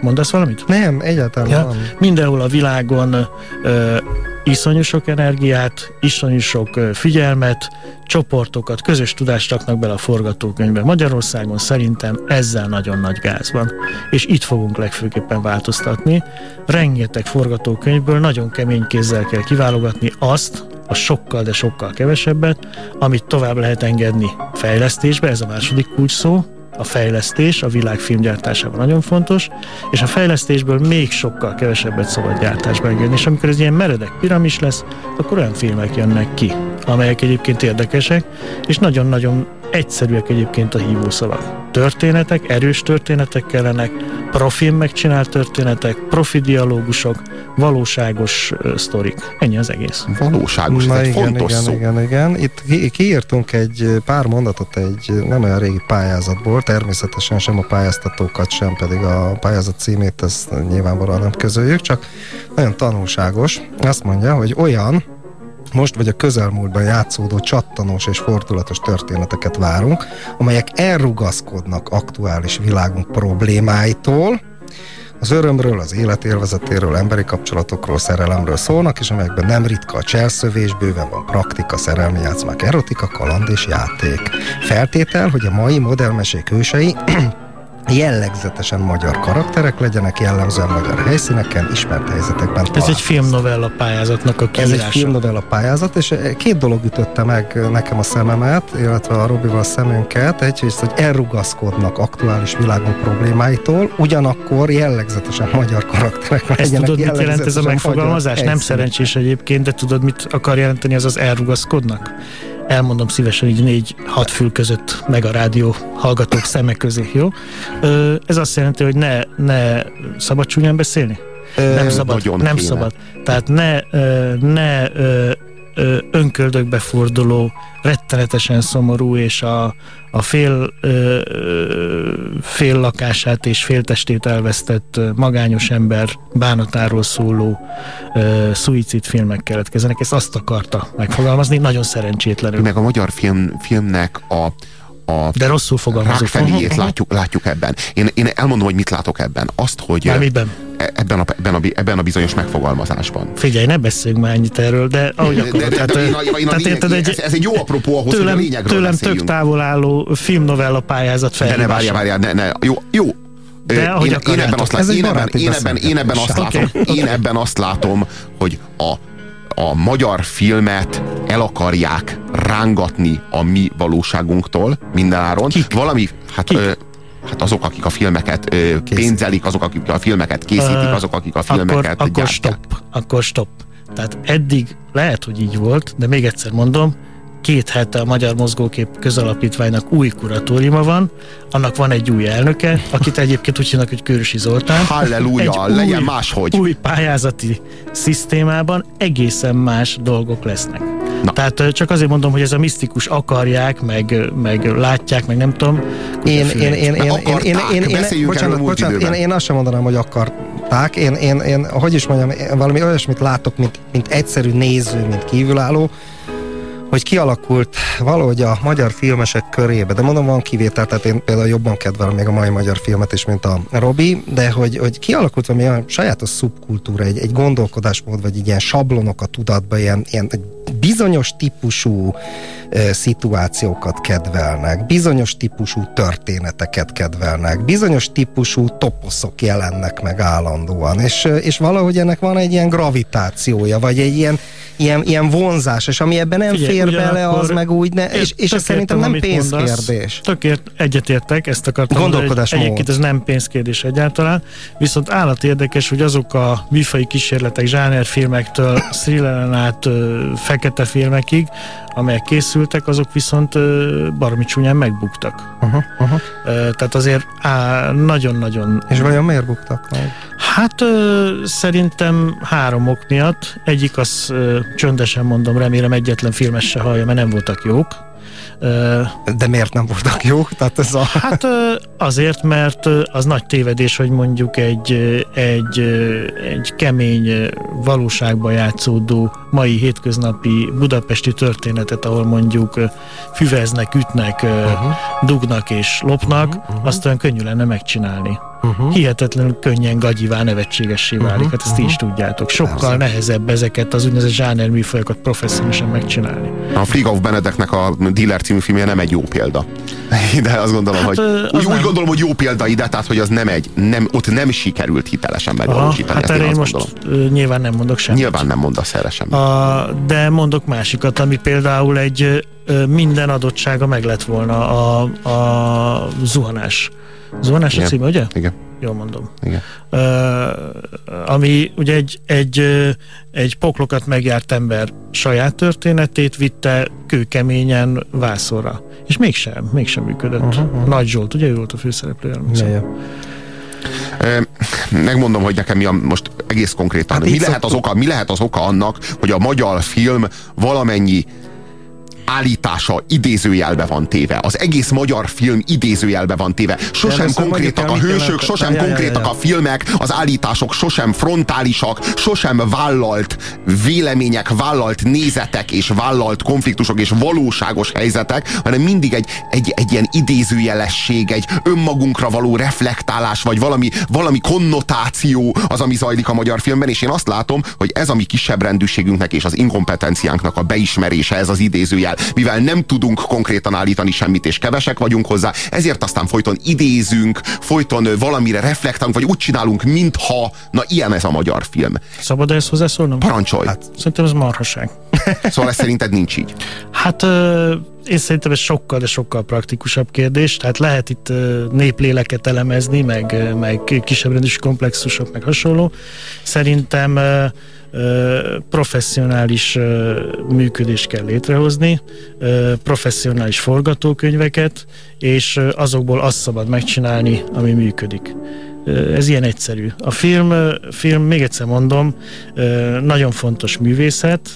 Mondasz valamit? Nem, egyáltalán Ja, nem. mindenhol a világon ö, iszonyú sok energiát, iszonyú sok figyelmet, csoportokat, közös tudást raknak bele a forgatókönyvbe. Magyarországon szerintem ezzel nagyon nagy gáz van, és itt fogunk legfőképpen változtatni. Rengeteg forgatókönyvből nagyon kemény kézzel kell kiválogatni azt, a sokkal, de sokkal kevesebbet, amit tovább lehet engedni fejlesztésbe, ez a második kulcs szó, a fejlesztés a világ filmgyártásában nagyon fontos, és a fejlesztésből még sokkal kevesebbet szabad gyártásba engedni. És amikor ez ilyen meredek piramis lesz, akkor olyan filmek jönnek ki, amelyek egyébként érdekesek, és nagyon-nagyon egyszerűek egyébként a hívószavak. Történetek, erős történetek kellenek, profi megcsinált történetek, profi dialógusok, valóságos uh, sztorik. Ennyi az egész. Valóságos, Na ez egy igen, fontos igen, szó. igen, igen. Itt ki- kiírtunk egy pár mondatot egy nem olyan régi pályázatból, természetesen sem a pályáztatókat, sem pedig a pályázat címét, ezt nyilvánvalóan nem közöljük, csak nagyon tanulságos. Azt mondja, hogy olyan, most vagy a közelmúltban játszódó csattanós és fordulatos történeteket várunk, amelyek elrugaszkodnak aktuális világunk problémáitól, az örömről, az élet élvezetéről, emberi kapcsolatokról, szerelemről szólnak, és amelyekben nem ritka a cselszövés, bőven van praktika, szerelmi játszmák, erotika, kaland és játék. Feltétel, hogy a mai modern mesék hősei jellegzetesen magyar karakterek legyenek, jellemzően magyar helyszíneken, ismert helyzetekben. Ez egy filmnovella pályázatnak a Ez kiírása. egy filmnovella pályázat, és két dolog ütötte meg nekem a szememet, illetve a Robival szemünket. Egyrészt, hogy elrugaszkodnak aktuális világunk problémáitól, ugyanakkor jellegzetesen magyar karakterek Ezt legyenek, tudod, mit jelent ez a megfogalmazás? Nem szerencsés egyébként, de tudod, mit akar jelenteni az az elrugaszkodnak? Elmondom szívesen így négy-hat fül között, meg a rádió hallgatók szeme közé, jó? Ö, ez azt jelenti, hogy ne, ne szabad csúnyán beszélni? Ö, nem szabad, nagyon nem kéne. szabad. Tehát ne, ö, ne ö, ö, önköldökbe forduló, rettenetesen szomorú, és a, a fél, fél lakását és fél testét elvesztett magányos ember bánatáról szóló szuicid filmek keletkezenek. Ezt azt akarta megfogalmazni, nagyon szerencsétlenül. Meg a magyar film, filmnek a, a De rosszul fogalmazok. rákfenéjét látjuk, látjuk ebben. Én, én elmondom, hogy mit látok ebben. Azt, hogy Már miben? e- ebben a, ebben, a, ebben a bizonyos megfogalmazásban. Figyelj, ne beszéljünk már ennyit erről, de ahogy De- akarod. de- de- Tehát, de én a- ö, én a- én a tehát lényeg- egy, ez- ez egy jó apropó ahhoz, hogy a tőlem, lényegről Tőlem tök beszéljünk. távol álló filmnovella pályázat De ne felhívása. várjál, várjál, ne, ne, jó, jó. De én, ebben azt, Ez lát, egy én, ebben, baráti én, ebben, én ebben azt látom, én ebben azt látom, hogy a, a magyar filmet el akarják rángatni a mi valóságunktól mindenáron. Kik? Valami, hát, Ö, hát azok, akik a filmeket ö, pénzelik, azok, akik a filmeket készítik, azok, akik a akkor, filmeket akkor gyártják. stop, akkor stop. Tehát eddig lehet, hogy így volt, de még egyszer mondom, két hete a Magyar Mozgókép közalapítványnak új kuratóriuma van, annak van egy új elnöke, akit egyébként úgy hívnak, hogy Körösi Zoltán. Halleluja, Egy legyen új- máshogy. Új pályázati szisztémában egészen más dolgok lesznek. Na. Tehát csak azért mondom, hogy ez a misztikus akarják, meg, meg látják, meg nem tudom. Én, én, én, én, én, én, én, én, én, bocsánat, bocsánat, én, én azt sem mondanám, hogy akarták. Én, én, én, hogy is mondjam, én valami olyasmit látok, mint, mint egyszerű néző, mint kívülálló, hogy kialakult valahogy a magyar filmesek körébe, de mondom, van kivétel, tehát én például jobban kedvelem még a mai magyar filmet is, mint a Robi, de hogy, hogy kialakult valami olyan sajátos szubkultúra, egy, egy gondolkodásmód, vagy egy ilyen sablonok a tudatba, ilyen, ilyen bizonyos típusú ö, szituációkat kedvelnek, bizonyos típusú történeteket kedvelnek, bizonyos típusú toposzok jelennek meg állandóan, és, és valahogy ennek van egy ilyen gravitációja, vagy egy ilyen, ilyen, ilyen vonzás, és ami ebben nem Figyelj, fér bele, ugyanakkor- az meg úgy, ne, és, és ez szerintem nem pénzkérdés. Tökért egyetértek, ezt akartam Gondolkodásmód. mondani, Egyébként ez nem pénzkérdés egyáltalán, viszont állat érdekes, hogy azok a műfai kísérletek zsánerfilmektől thrilleren át fekete filmekig, amelyek készültek, azok viszont baromi csúnyán megbuktak. Uh-huh. Ö, Tehát azért á, nagyon-nagyon... És vajon miért buktak meg? Hát szerintem három ok miatt. Egyik az csöndesen mondom, remélem egyetlen filmes se hallja, mert nem voltak jók. De miért nem voltak jók? Tehát ez a... Hát azért, mert az nagy tévedés, hogy mondjuk egy, egy, egy kemény ö, valóságban játszódó mai hétköznapi budapesti történetet, ahol mondjuk füveznek, ütnek, uh-huh. dugnak és lopnak, uh-huh. azt olyan könnyű lenne megcsinálni. Uh-huh. Hihetetlenül könnyen gagyivá, nevetségessé válik, uh-huh. hát ezt ti is tudjátok. Sokkal Persze. nehezebb ezeket az úgynevezett zsáner műfajokat professzionálisan megcsinálni. A of Benedeknek a Dealer című filmje nem egy jó példa. De azt gondolom, Hát, hogy úgy, úgy gondolom, hogy jó példa ide, tehát hogy az nem egy, nem, ott nem sikerült hitelesen megvalósítani. hát erre én most gondolom. nyilván nem mondok semmit. Nyilván nem mondasz erre semmit. A, de mondok másikat, ami például egy minden adottsága meg lett volna a, a zuhanás. Zuhanás a Igen. címe, ugye? Igen. Jól mondom. Igen. Ö, ami ugye egy, egy, egy poklokat megjárt ember saját történetét vitte kőkeményen vászorra. És mégsem, mégsem működött. Uh-huh, uh-huh. Nagy Zsolt, ugye ő volt a főszereplő? Megmondom, hogy nekem mi a, most egész konkrétan, Hát mi, lehet az oka, mi lehet az oka annak, hogy a magyar film valamennyi állítása idézőjelbe van téve. Az egész magyar film idézőjelbe van téve. Sosem konkrétak a hősök, sosem konkrétak a filmek, az állítások sosem frontálisak, sosem vállalt vélemények, vállalt nézetek és vállalt konfliktusok és valóságos helyzetek, hanem mindig egy, egy, egy ilyen idézőjelesség, egy önmagunkra való reflektálás, vagy valami, valami konnotáció az, ami zajlik a magyar filmben, és én azt látom, hogy ez a mi kisebb rendűségünknek és az inkompetenciánknak a beismerése, ez az idézőjel, mivel, mivel nem tudunk konkrétan állítani semmit, és kevesek vagyunk hozzá, ezért aztán folyton idézünk, folyton valamire reflektálunk, vagy úgy csinálunk, mintha, na ilyen ez a magyar film. Szabad ezt hozzászólnom? Parancsolj! Hát, Szerintem ez marhaság. szóval ez szerinted nincs így. Hát ö, én szerintem ez sokkal, de sokkal praktikusabb kérdés. Tehát lehet itt ö, népléleket elemezni, meg, meg kisebb rendős komplexusok, meg hasonló. Szerintem ö, professzionális működést kell létrehozni, professzionális forgatókönyveket, és azokból azt szabad megcsinálni, ami működik. Ez ilyen egyszerű. A film, film még egyszer mondom, nagyon fontos művészet,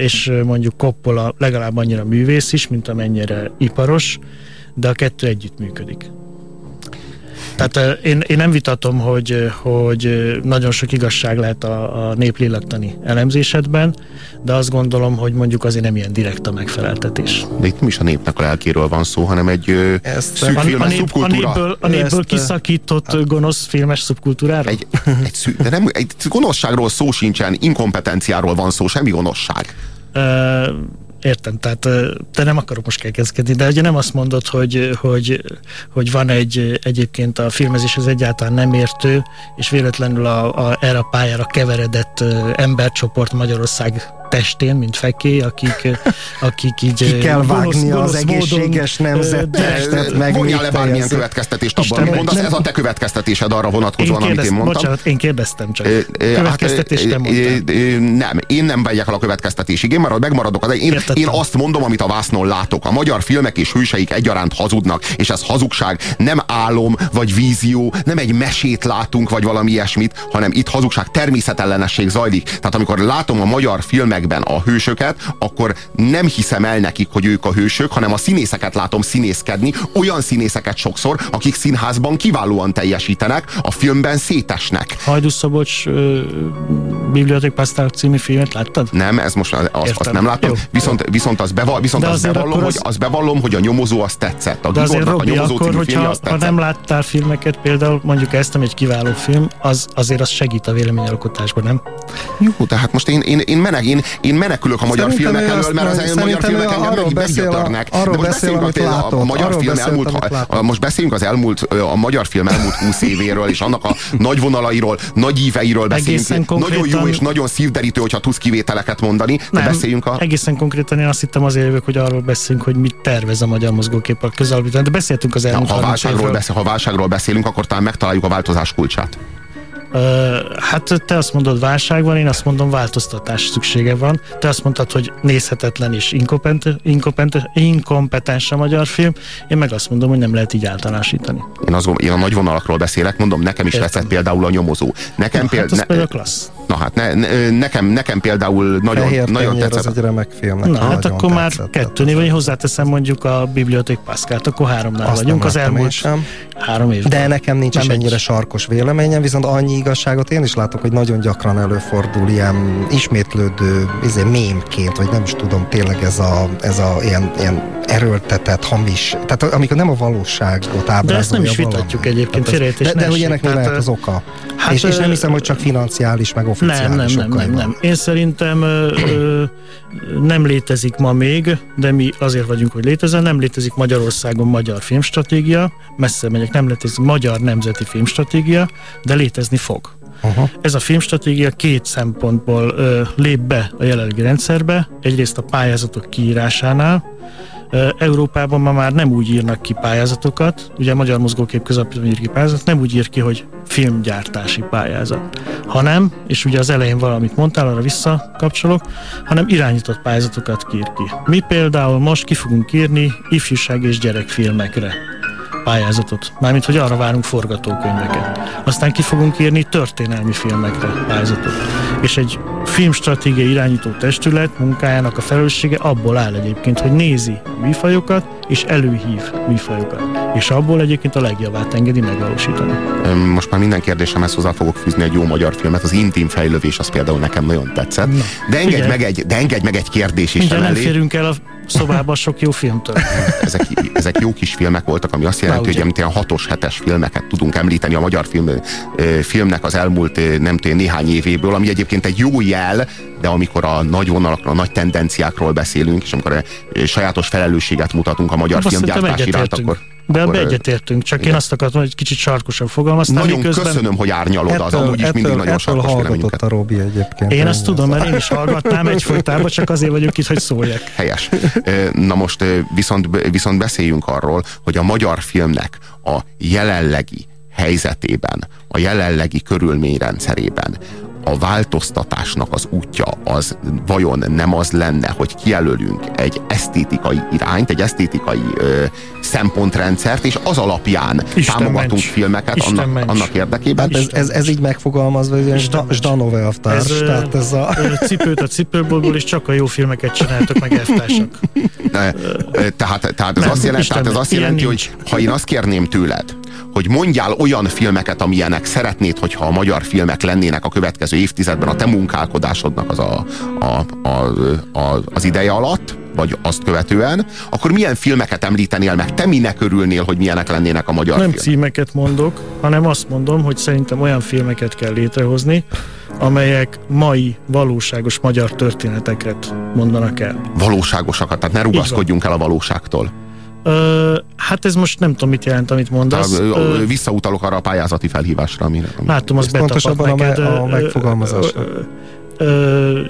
és mondjuk Coppola legalább annyira művész is, mint amennyire iparos, de a kettő együtt működik. Tehát én, én nem vitatom, hogy, hogy nagyon sok igazság lehet a, a néplilaktani elemzésedben, de azt gondolom, hogy mondjuk azért nem ilyen direkt a megfeleltetés. De itt nem is a népnek a lelkéről van szó, hanem egy ö, szűk a, a, filmes nép, a népből, a népből Ezt, kiszakított ö, gonosz filmes szubkultúrára? Egy, egy szű, de nem, egy gonoszságról szó sincsen, inkompetenciáról van szó, semmi gonoszság. Értem, tehát te nem akarok most kekezkedni, de ugye nem azt mondod, hogy, hogy, hogy van egy egyébként a filmezéshez egyáltalán nem értő, és véletlenül a, a, erre a pályára keveredett embercsoport Magyarország testén, mint feké, akik, akik így Ki kell gonosz az egészséges nemzettestet, de- meg Vonjál le bármilyen következtetést abban, Isten, amit mondasz, nem- ez a te következtetésed arra Én vonatkozóan, amit én mondtam. bocsánat, én kérdeztem csak. Ö, Következtetést nem hát, mondtam. Nem, én nem vegyek el a következtetésig. Én marad, megmaradok az én, én azt mondom, amit a vásznon látok. A magyar filmek és hőseik egyaránt hazudnak, és ez hazugság. Nem álom, vagy vízió, nem egy mesét látunk, vagy valami ilyesmit, hanem itt hazugság, természetellenesség zajlik. Tehát amikor látom a magyar filmekben a hősöket, akkor nem hiszem el nekik, hogy ők a hősök, hanem a színészeket látom színészkedni, olyan színészeket sokszor, akik színházban kiválóan teljesítenek, a filmben szétesnek. Hajdú Szabolcs ö, Biblioték Pásztár című filmet láttad? Nem, ez most azt, azt nem. Jó, viszont, viszont azt, beva, viszont azt azért bevallom, akkor hogy, az- azt bevallom, hogy a nyomozó azt tetszett. A De azért Gigornak a Robi, nyomozó akkor, hogyha azt ha nem láttál filmeket, például mondjuk ezt, ami egy kiváló film, az azért az segít a véleményalkotásban, nem? Jó, de hát most én, én, én, menek, én, én menekülök a magyar Szerintem filmek elől, mert az magyar filmek engem arról meg, beszél, meggyötörnek. arról De most beszél, beszéljünk amit a, látott, a magyar film beszélt, elmúlt, a, most beszéljünk az elmúlt, a magyar film elmúlt 20 évéről, és annak a nagy vonalairól, nagy íveiről beszéljünk. Egészen Nagyon jó és nagyon szívderítő, hogyha tudsz kivételeket mondani, de Nem, beszéljünk a... egészen konkrétan én azt hittem azért jövök, hogy arról beszélünk, hogy mit tervez a magyar mozgókép a közelbítően, de beszéltünk az elmúlt Ha 30 válságról, beszél, ha válságról beszélünk, akkor talán megtaláljuk a változás kulcsát. Hát te azt mondod válság van, én azt mondom változtatás szüksége van. Te azt mondtad, hogy nézhetetlen és inkompetens, inkompetens, inkompetens a magyar film, én meg azt mondom, hogy nem lehet így általánosítani. Én, azt gondolom, én a nagy vonalakról beszélek, mondom, nekem is tetszett például a nyomozó. Nekem Na, péld- hát az ne- például klassz. Na hát ne, ne, nekem, nekem például nagyon, Fehér nagyon tetszett. az egy remek film. Na, hát nagyon akkor már tetszett. kettő név, vagy hozzáteszem mondjuk a Biblioték Pascalt, akkor háromnál Azt vagyunk az elmúlt sem. három évben. De nekem nincs Nem ennyire sarkos véleményem, viszont annyi igazságot én is látok, hogy nagyon gyakran előfordul ilyen ismétlődő izé, mémként, vagy nem is tudom, tényleg ez a, ez a ilyen, ilyen erőltetett, hamis, tehát amikor nem a valóságot ábrázolja De ezt nem is valami. vitatjuk egyébként, félreértés De, de hogy ennek mi tehát, lehet az oka? hát, és, és nem hiszem, hogy csak financiális, meg Nem, oficiális nem, nem, nem, van. nem. Én szerintem ö, ö, nem létezik ma még, de mi azért vagyunk, hogy létezzen, nem létezik Magyarországon magyar filmstratégia, messze megyek, nem létezik magyar nemzeti filmstratégia, de létezni fog. Aha. Ez a filmstratégia két szempontból ö, lép be a jelenlegi rendszerbe. Egyrészt a pályázatok kiírásánál, Európában ma már nem úgy írnak ki pályázatokat, ugye a Magyar Mozgókép Közalapítvány ír ki pályázat, nem úgy ír ki, hogy filmgyártási pályázat, hanem, és ugye az elején valamit mondtál, arra visszakapcsolok, hanem irányított pályázatokat kír ki. Mi például most ki fogunk írni ifjúság és gyerekfilmekre pályázatot. Mármint, hogy arra várunk forgatókönyveket. Aztán ki fogunk írni történelmi filmekre pályázatot. És egy filmstratégiai irányító testület munkájának a felelőssége abból áll egyébként, hogy nézi műfajokat és előhív műfajokat. és abból egyébként a legjavát engedi megvalósítani. Most már minden kérdésemhez hozzá fogok fűzni egy jó magyar filmet, az Intim fejlövés, az például nekem nagyon tetszett. Na, de, engedj meg egy, de engedj meg egy kérdés is nem férünk el a szobába sok jó filmtől. ezek, ezek jó kis filmek voltak, ami azt jelenti, Na, hogy amit ilyen hatos, hetes filmeket tudunk említeni a magyar film, filmnek az elmúlt nem tudom, néhány évéből, ami egyébként egy jó jel, de amikor a nagy vonalakról, a nagy tendenciákról beszélünk, és amikor a sajátos felelősséget mutatunk a magyar filmgyártás iránt, akkor de ebbe egyetértünk, csak igen. én azt akartam, hogy kicsit sarkosan fogalmaztam. Nagyon miközben... köszönöm, hogy árnyalod az, amúgy is mindig nagyon sarkos hallgatott a Robi egyébként. Én azt tudom, mert én is hallgatnám egyfolytában, csak azért vagyok itt, hogy szóljak. Helyes. Na most viszont, viszont beszéljünk arról, hogy a magyar filmnek a jelenlegi helyzetében, a jelenlegi körülményrendszerében a változtatásnak az útja az vajon nem az lenne, hogy kijelölünk egy esztétikai irányt, egy esztétikai ö, szempontrendszert, és az alapján Isten támogatunk mencs. filmeket annak, annak érdekében. Hát ez, ez, ez így megfogalmazva, hogy ez Zdanov elvtárs. Ez, tehát ez a... Cipőt a cipőbolból, és csak a jó filmeket csináltok, meg elvtársak. Tehát, tehát ez azt jelenti, tehát ez azt jelenti hogy ha én azt kérném tőled, hogy mondjál olyan filmeket, amilyenek szeretnéd, hogyha a magyar filmek lennének a következő évtizedben a te munkálkodásodnak az, a, a, a, a, az ideje alatt, vagy azt követően, akkor milyen filmeket említenél meg? Te minek örülnél, hogy milyenek lennének a magyar Nem film? címeket mondok, hanem azt mondom, hogy szerintem olyan filmeket kell létrehozni, amelyek mai valóságos magyar történeteket mondanak el. Valóságosakat, tehát ne rugaszkodjunk el a valóságtól. Ö, hát ez most nem tudom, mit jelent, amit mondasz. Tehát, ö, visszautalok arra a pályázati felhívásra, amire... amire látom, az Pontosabban neked, a, a megfogalmazás.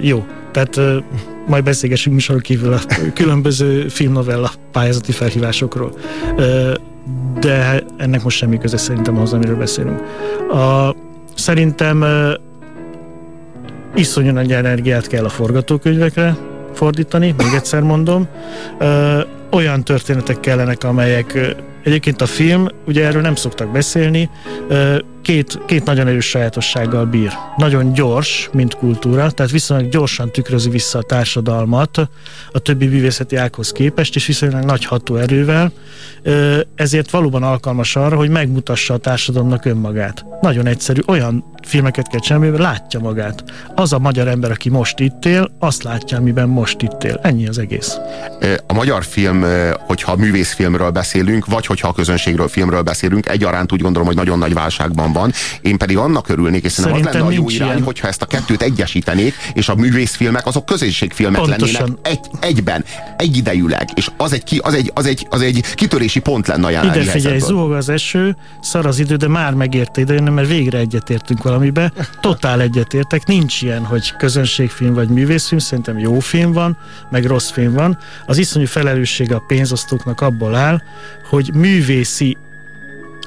jó, tehát ö, majd beszélgessünk műsor kívül a különböző filmnovella pályázati felhívásokról. Ö, de ennek most semmi köze szerintem ahhoz, amiről beszélünk. A, szerintem ö, iszonyú nagy energiát kell a forgatókönyvekre fordítani, még egyszer mondom. Ö, olyan történetek kellenek, amelyek egyébként a film, ugye erről nem szoktak beszélni, két, két nagyon erős sajátossággal bír. Nagyon gyors, mint kultúra, tehát viszonylag gyorsan tükrözi vissza a társadalmat a többi művészeti ághoz képest, és viszonylag nagy hatóerővel, ezért valóban alkalmas arra, hogy megmutassa a társadalomnak önmagát. Nagyon egyszerű, olyan filmeket kell csinálni, amiben látja magát. Az a magyar ember, aki most itt él, azt látja, amiben most itt él. Ennyi az egész. A magyar film, hogyha művészfilmről beszélünk, vagy hogyha a közönségről filmről beszélünk, egyaránt úgy gondolom, hogy nagyon nagy válságban van. Én pedig annak örülnék, és szerintem az lenne a jó irány, ilyen. hogyha ezt a kettőt egyesítenék, és a művészfilmek azok közönségfilmek Pontosan. lennének egy, egyben, egyidejűleg, és az egy, ki, az, egy, az, egy, az egy kitörési pont lenne a jelenlegi Ide figyelj, zuhog az eső, szar az idő, de már megérte ide mert végre egyetértünk valamibe. Totál egyetértek, nincs ilyen, hogy közönségfilm vagy művészfilm, szerintem jó film van, meg rossz film van. Az iszonyú felelősség a pénzosztóknak abból áll, hogy művészi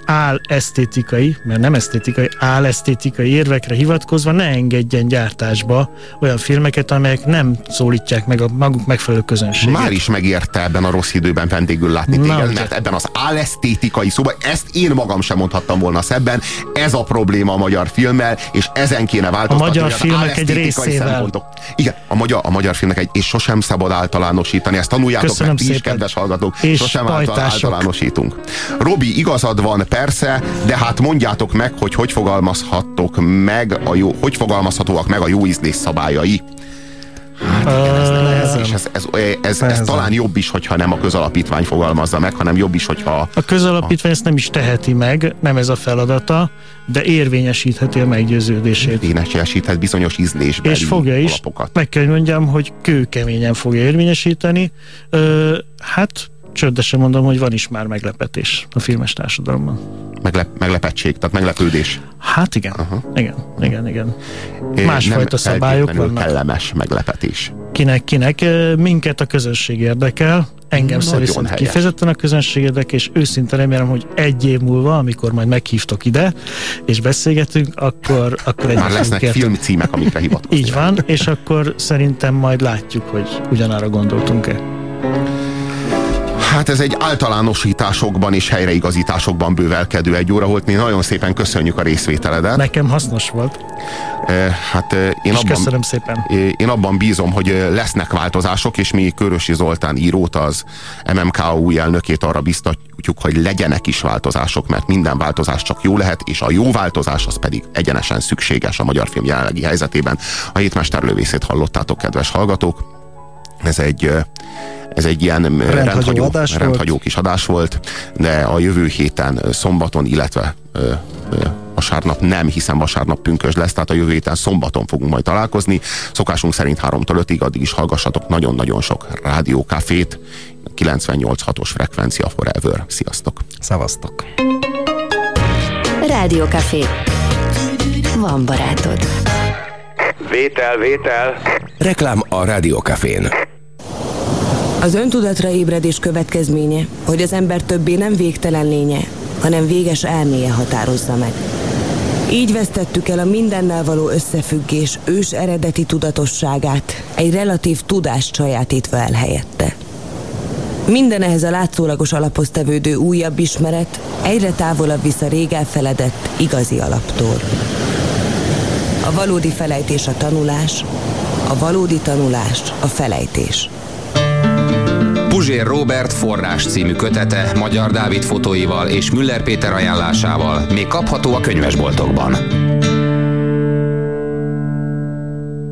áll esztétikai, mert nem esztétikai, áll esztétikai érvekre hivatkozva ne engedjen gyártásba olyan filmeket, amelyek nem szólítják meg a maguk megfelelő közönséget. Már is megérte ebben a rossz időben vendégül látni Na, téged, mert ebben az esztétikai szóba, ezt én magam sem mondhattam volna szebben, ez a probléma a magyar filmmel, és ezen kéne változtatni. A magyar filmek egy részével. Szempontok. Igen, a magyar, a magyar filmek egy, és sosem szabad általánosítani, ezt tanuljátok Köszönöm meg, ti is, kedves hallgatók, és sosem általánosítunk. Robi, igazad van, persze, de hát mondjátok meg, hogy hogy fogalmazhattok meg a jó, hogy fogalmazhatóak meg a jó ízlés szabályai. Hát igen, ez, és ez, ez, ez, ez, ez talán jobb is, hogyha nem a közalapítvány fogalmazza meg, hanem jobb is, hogyha... A közalapítvány a... ezt nem is teheti meg, nem ez a feladata, de érvényesítheti a meggyőződését. Érvényesíthet bizonyos ízlésbeli És fogja is, alapokat. meg kell mondjam, hogy kőkeményen fogja érvényesíteni. Ö, hát csődesen mondom, hogy van is már meglepetés a filmes társadalomban. Meglep, meglepettség, tehát meglepődés. Hát igen, uh-huh. igen, igen, igen. Másfajta szabályok vannak. kellemes meglepetés. Kinek, kinek. Minket a közönség érdekel, engem szerint kifejezetten a közönség érdekel, és őszintén remélem, hogy egy év múlva, amikor majd meghívtok ide, és beszélgetünk, akkor, akkor egy Már lesznek filmcímek, amikre hivatkozunk. Így van, és akkor szerintem majd látjuk, hogy ugyanára gondoltunk-e. Hát ez egy általánosításokban és helyreigazításokban bővelkedő egy óra volt. Mi nagyon szépen köszönjük a részvételedet. Nekem hasznos volt. Hát én és abban, köszönöm szépen. Én abban bízom, hogy lesznek változások, és mi Körösi Zoltán írót, az MMK új elnökét arra biztatjuk, hogy legyenek is változások, mert minden változás csak jó lehet, és a jó változás az pedig egyenesen szükséges a magyar film jelenlegi helyzetében. A hétmesterlövészét hallottátok, kedves hallgatók. Ez egy ez egy ilyen rendhagyó, rendhagyó, adás rendhagyó volt. kis adás volt, de a jövő héten szombaton, illetve ö, ö, vasárnap nem, hiszen vasárnap pünkös lesz, tehát a jövő héten szombaton fogunk majd találkozni. Szokásunk szerint 3-tól 5-ig, addig is hallgassatok nagyon-nagyon sok rádiókafét, 98.6-os frekvencia forever. Sziasztok! Szevasztok! Rádiókafé. Van barátod. Vétel, vétel. Reklám a Rádiókafén. Az öntudatra ébredés következménye, hogy az ember többé nem végtelen lénye, hanem véges elméje határozza meg. Így vesztettük el a mindennel való összefüggés ős eredeti tudatosságát, egy relatív tudást sajátítva el helyette. Minden ehhez a látszólagos alaphoz tevődő újabb ismeret egyre távolabb visz a rég elfeledett, igazi alaptól. A valódi felejtés a tanulás, a valódi tanulás a felejtés. Puzsér Robert forrás című kötete Magyar Dávid fotóival és Müller Péter ajánlásával még kapható a könyvesboltokban.